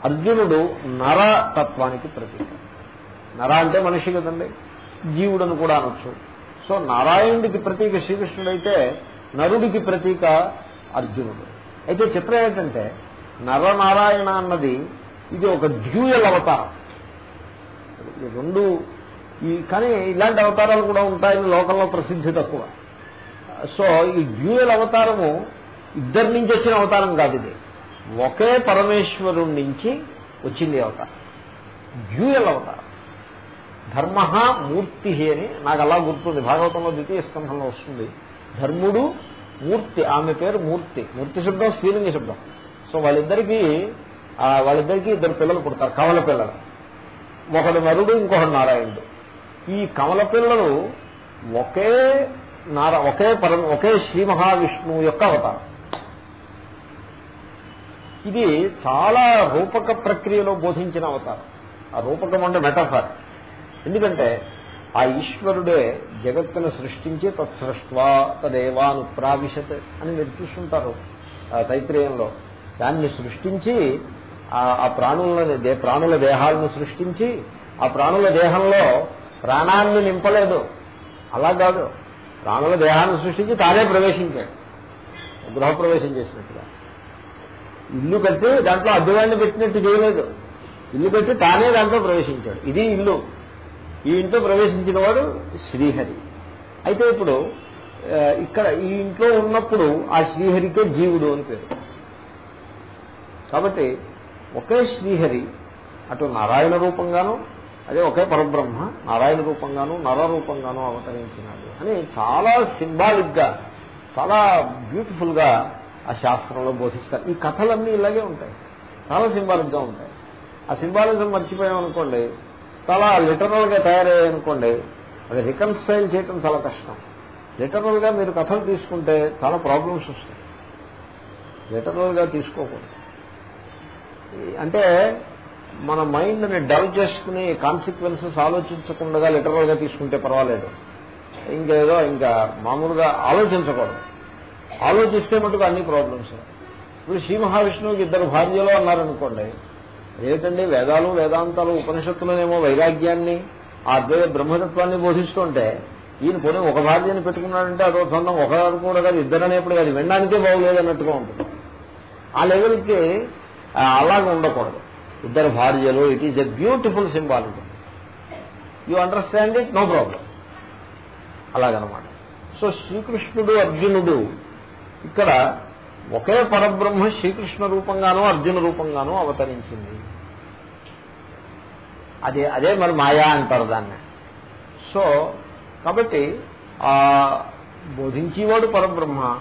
Speaker 1: అర్జునుడు నర తత్వానికి ప్రతీక. నర అంటే మనిషి కదండి. జీవుడని కూడా అనొచ్చు. సో నారాయణుడికి ప్రతీక శ్రీకృష్ణుడైతే నరుడికి ప్రతీక అర్జునుడు. అయితే చిత్రం ఏంటంటే నరనారాయణ అన్నది ఇది ఒక డ్యూయల్ అవతారం. ఈ రెండు ఈ కానీ ఇలాంటి అవతారాలు కూడా ఉంటాయని లోకంలో ప్రసిద్ధి తక్కువ. సో ఈ డ్యూయల్ అవతారము ఇద్దరి నుంచి వచ్చిన అవతారం కాదు ఇది. ఒకే పరమేశ్వరుడి నుంచి వచ్చింది అవతారం. డ్యూయల్ అవతారం. ధర్మ మూర్తి అని నాకు అలా గుర్తుంది. భాగవతంలో ద్వితీయ స్కంధంలో వస్తుంది. ధర్ముడు మూర్తి ఆమె పేరు మూర్తి. మూర్తి శబ్దం స్త్రీలింగ శబ్దం. సో వాళ్ళిద్దరికీ వాళ్ళిద్దరికీ ఇద్దరు పిల్లలు పుడతారు కమల పిల్లలు. ఒకడు నరుడు ఇంకొకడు నారాయణుడు. ఈ కమల పిల్లలు ఒకే నార ఒకే పరం ఒకే శ్రీ మహావిష్ణువు యొక్క అవతారం. ఇది చాలా రూపక ప్రక్రియలో బోధించిన అవతారం. ఆ రూపకం అంటే మెటఫర్ ఎందుకంటే ఆ ఈశ్వరుడే జగత్తును సృష్టించి తత్సృష్వా తదేవాను ప్రావిశత్ అని మీరు చూస్తుంటారు తైత్రేయంలో. దాన్ని సృష్టించి ఆ ప్రాణులని ప్రాణుల దేహాలను సృష్టించి ఆ ప్రాణుల దేహంలో ప్రాణాన్ని నింపలేదు. అలా కాదు. ప్రాణుల దేహాన్ని సృష్టించి తానే ప్రవేశించాడు. గృహప్రవేశం చేసినట్టుగా. ఇల్లు కట్టి దాంట్లో అద్దెవాడిని పెట్టినట్టు చేయలేదు. ఇల్లు కట్టి తానే దాంట్లో ప్రవేశించాడు. ఇది ఇల్లు. ఈ ఇంట్లో ప్రవేశించిన వాడు శ్రీహరి. అయితే ఇప్పుడు ఇక్కడ ఈ ఇంట్లో ఉన్నప్పుడు ఆ శ్రీహరికే జీవుడు అని పేరు. కాబట్టి ఒకే శ్రీహరి అటు నారాయణ రూపంగాను అదే ఒకే పరబ్రహ్మ నారాయణ రూపంగాను నర రూపంగాను అవతరించినాడు అని చాలా సింబాలిక్గా చాలా బ్యూటిఫుల్గా ఆ శాస్త్రంలో బోధిస్తారు. ఈ కథలన్నీ ఇలాగే ఉంటాయి. చాలా సింబాలిక్గా ఉంటాయి. ఆ సింబాలిజం మర్చిపోయామనుకోండి చాలా లిటరల్గా తయారయ్యాయనుకోండి అది రికన్సైల్ చేయటం చాలా కష్టం. లిటరల్గా మీరు కథలు తీసుకుంటే చాలా ప్రాబ్లమ్స్ వస్తాయి. లిటరల్గా తీసుకోకూడదు అంటే మన మైండ్ని డల్ చేసుకుని కాన్సిక్వెన్సెస్ ఆలోచించకుండా లిటరల్గా తీసుకుంటే పర్వాలేదు. ఇంకేదో ఇంకా మామూలుగా ఆలోచించకూడదు. ఆలోచిస్తే మటుకు అన్ని ప్రాబ్లమ్స్ ఇప్పుడు శ్రీ మహావిష్ణువుకి ఇద్దరు భార్యలో అన్నారనుకోండి అదేమిటండి వేదాలు వేదాంతాలు ఉపనిషత్తులనేమో వైరాగ్యాన్ని ఆ అద్వైత బ్రహ్మతత్వాన్ని బోధిస్తుంటే ఈయన పోనీ ఒక భార్యని పెట్టుకున్నాడంటే అదో సొంతం ఒకరు కూడా కాదు ఇద్దరు అనేప్పుడు కాదు వినడానికే బాగోలేదు అన్నట్టుగా ఉంటుంది. ఆ లెవెల్కి అలాగే ఉండకూడదు. ఇద్దరు భార్యలు it is a beautiful symbolism you understand it no problem అలాగనమాట. సో శ్రీకృష్ణుడు అర్జునుడు ఇక్కడ ఒకే పరబ్రహ్మ శ్రీకృష్ణ రూపంగానూ అర్జున రూపంగానూ అవతరించింది. అదే అదే మరి మాయా అంటారు దాన్ని. సో కాబట్టి ఆ బోధించేవాడు పరబ్రహ్మ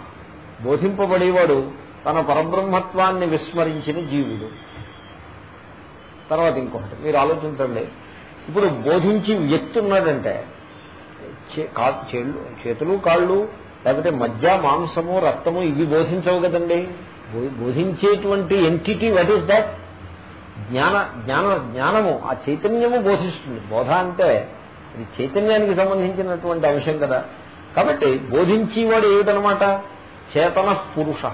Speaker 1: బోధింపబడేవాడు తన పరబ్రహ్మత్వాన్ని విస్మరించిన జీవుడు. తర్వాత ఇంకొకటి మీరు ఆలోచించండి. ఇప్పుడు బోధించి వ్యక్తి ఉన్నాడంటే చేతులు కాళ్ళు లేకపోతే మధ్య మాంసము రక్తము ఇవి బోధించవు కదండి. బోధించేటువంటి ఎంటిటీ వాట్ ఈస్ దట్ జ్ఞాన జ్ఞాన జ్ఞానము ఆ చైతన్యము బోధిస్తుంది. బోధ అంటే ఇది చైతన్యానికి సంబంధించినటువంటి అంశం కదా. కాబట్టి బోధించేవాడు ఏమిటనమాట చేతన పురుష.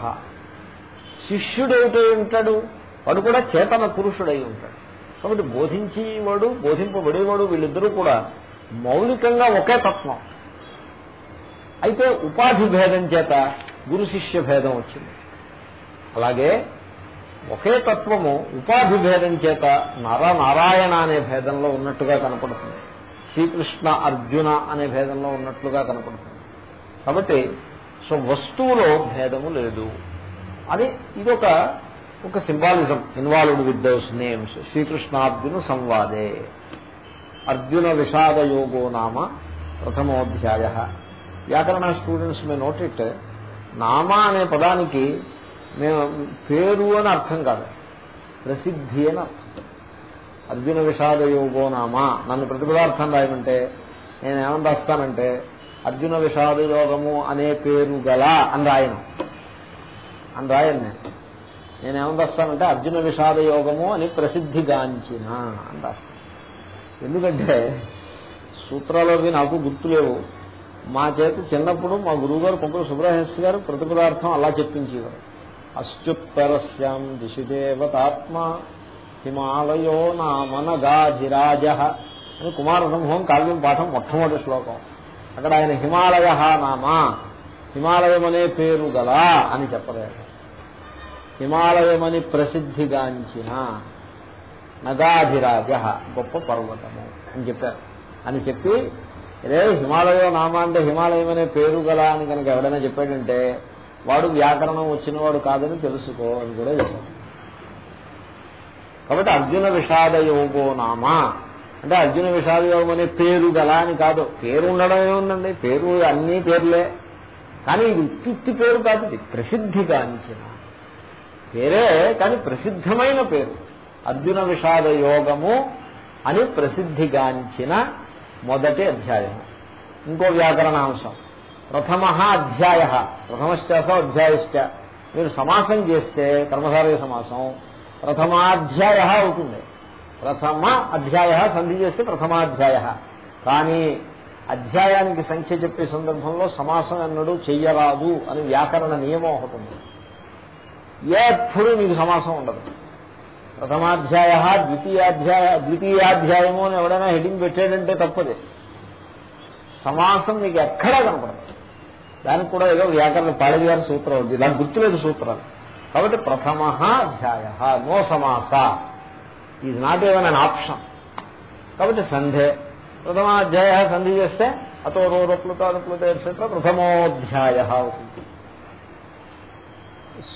Speaker 1: శిష్యుడు ఏమిటై ఉంటాడు? వాడు కూడా చేతన పురుషుడై ఉంటాడు. కాబట్టి బోధించేవాడు బోధింపబడేవాడు వీళ్ళిద్దరూ కూడా మౌలికంగా ఒకే తత్వం. అయితే ఉపాధి భేదం చేత గురు శిష్య భేదం వచ్చింది. అలాగే ఒకే తత్వము ఉపాధి భేదం చేత నర నారాయణ అనే భేదంలో ఉన్నట్టుగా కనపడుతుంది. శ్రీకృష్ణ అర్జున అనే భేదంలో ఉన్నట్లుగా కనపడుతుంది. కాబట్టి సో వస్తువులో భేదము లేదు. అది ఇదొక ఒక symbolism. Involved with those names. శ్రీకృష్ణార్జున సంవాదే. అర్జున విషాద యోగో నామ ప్రథమోధ్యాయ. వ్యాకరణ స్టూడెంట్స్ మే నోట్ ఇట్ నామ అనే పదానికి మేము పేరు అని అర్థం కాదు. ప్రసిద్ధి అని అర్థం. అర్జున విషాద యోగో నామ. నన్ను ప్రతిపదార్థం రాయమంటే నేను ఏమని రాస్తానంటే అర్జున విషాద యోగము అనే పేరు గల అని రాయను. అని రాయను నేను. నేనేమని రాస్తానంటే అర్జున విషాద యోగము అని ప్రసిద్ధిగాంచిన అని రాస్తాను. ఎందుకంటే సూత్రాలు నాకు గుర్తులేవు. మా చేత చిన్నప్పుడు మా గురువుగారు కొంపలు సుబ్రహ్మణ్య గారు ప్రతిపదార్థం అలా చెప్పించేవారు. అస్త్యుత్తరస్యాం దిశిదేవతాత్మ హిమాలయో నామనగాధిరాజ అని కుమార కావ్యం పాఠం మొట్టమొదటి శ్లోకం. అక్కడ ఆయన హిమాలయ నామా హిమాలయం అనే పేరు గలా అని చెప్పలేదు. హిమాలయమని ప్రసిద్ధిగాంచిన నగాధిరాజ గొప్ప పర్వతము అని చెప్పారు. అని చెప్పి రే హిమాలయ నామా అంటే హిమాలయం అనే పేరు గల అని కనుక ఎవడైనా చెప్పాడంటే వాడు వ్యాకరణం వచ్చినవాడు కాదని తెలుసుకో అని కూడా చెప్పారు కాబట్టి అర్జున విషాద యోగో నామా. అంటే అర్జున విషాద యోగం అనే పేరు గల అని కాదు. పేరు ఉండడం ఏముందండి? పేరు అన్ని పేర్లే. కానీ ఇది ఉత్తి పేరు కాదు ఇది ప్రసిద్ధిగాంచిన పేరే కానీ ప్రసిద్ధమైన పేరు. అర్జున విషాద యోగము అని ప్రసిద్ధిగాంచిన మొదటి అధ్యాయం. ఇంకో వ్యాకరణాంశం ప్రథమ అధ్యాయ. ప్రథమశ్చాస అధ్యాయశ్చ. మీరు సమాసం చేస్తే కర్మధారయ సమాసం ప్రథమాధ్యాయ అవుతుంది. ప్రథమ అధ్యాయ సంధి చేస్తే ప్రథమాధ్యాయ కానీ అధ్యాయానికి సంఖ్య చెప్పే సందర్భంలో సమాసం ఎన్నడూ చెయ్యరాదు అని వ్యాకరణ నియమం ఒకటి ఉంది. ఎప్పుడు మీకు సమాసం ఉండదు. ప్రథమాధ్యాయ ద్వితీయాధ్యాయ ద్వితీయాధ్యాయము అని ఎవడైనా హెడింగ్ పెట్టాడంటే తప్పది. సమాసం మీకు ఎక్కడా కనపడదు. దానికి కూడా ఏదో వ్యాకరణ పాడేది గారి సూత్రం ఉంది. దానికి గుర్తులేదు సూత్రాలు. కాబట్టి ప్రథమ అధ్యాయ నో సమాస. Is not even an option కాబట్టి సంధే. ప్రథమాధ్యాయ సంధి చేస్తే అతో రోరప్లుత అనుప్లుత ఎట్సెట్రా ప్రథమోధ్యాయ అవుతుంది.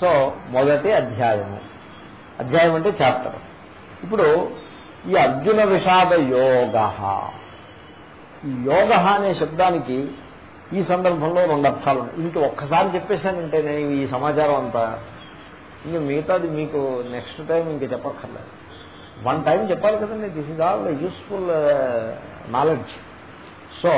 Speaker 1: సో మొదటి అధ్యాయము. అధ్యాయం అంటే చాప్టర్. ఇప్పుడు ఈ అర్జున విషాద యోగ. ఈ యోగ అనే శబ్దానికి ఈ సందర్భంలో రెండు అర్థాలు ఉన్నాయి. ఇంక ఒక్కసారి చెప్పేశానంటే నేను ఈ సమాచారం అంతా ఇంకా మిగతాది మీకు నెక్స్ట్ టైం ఇంక చెప్పక్కర్లేదు. వన్ టైం చెప్పాలి కదండి. This is all useful uh, knowledge so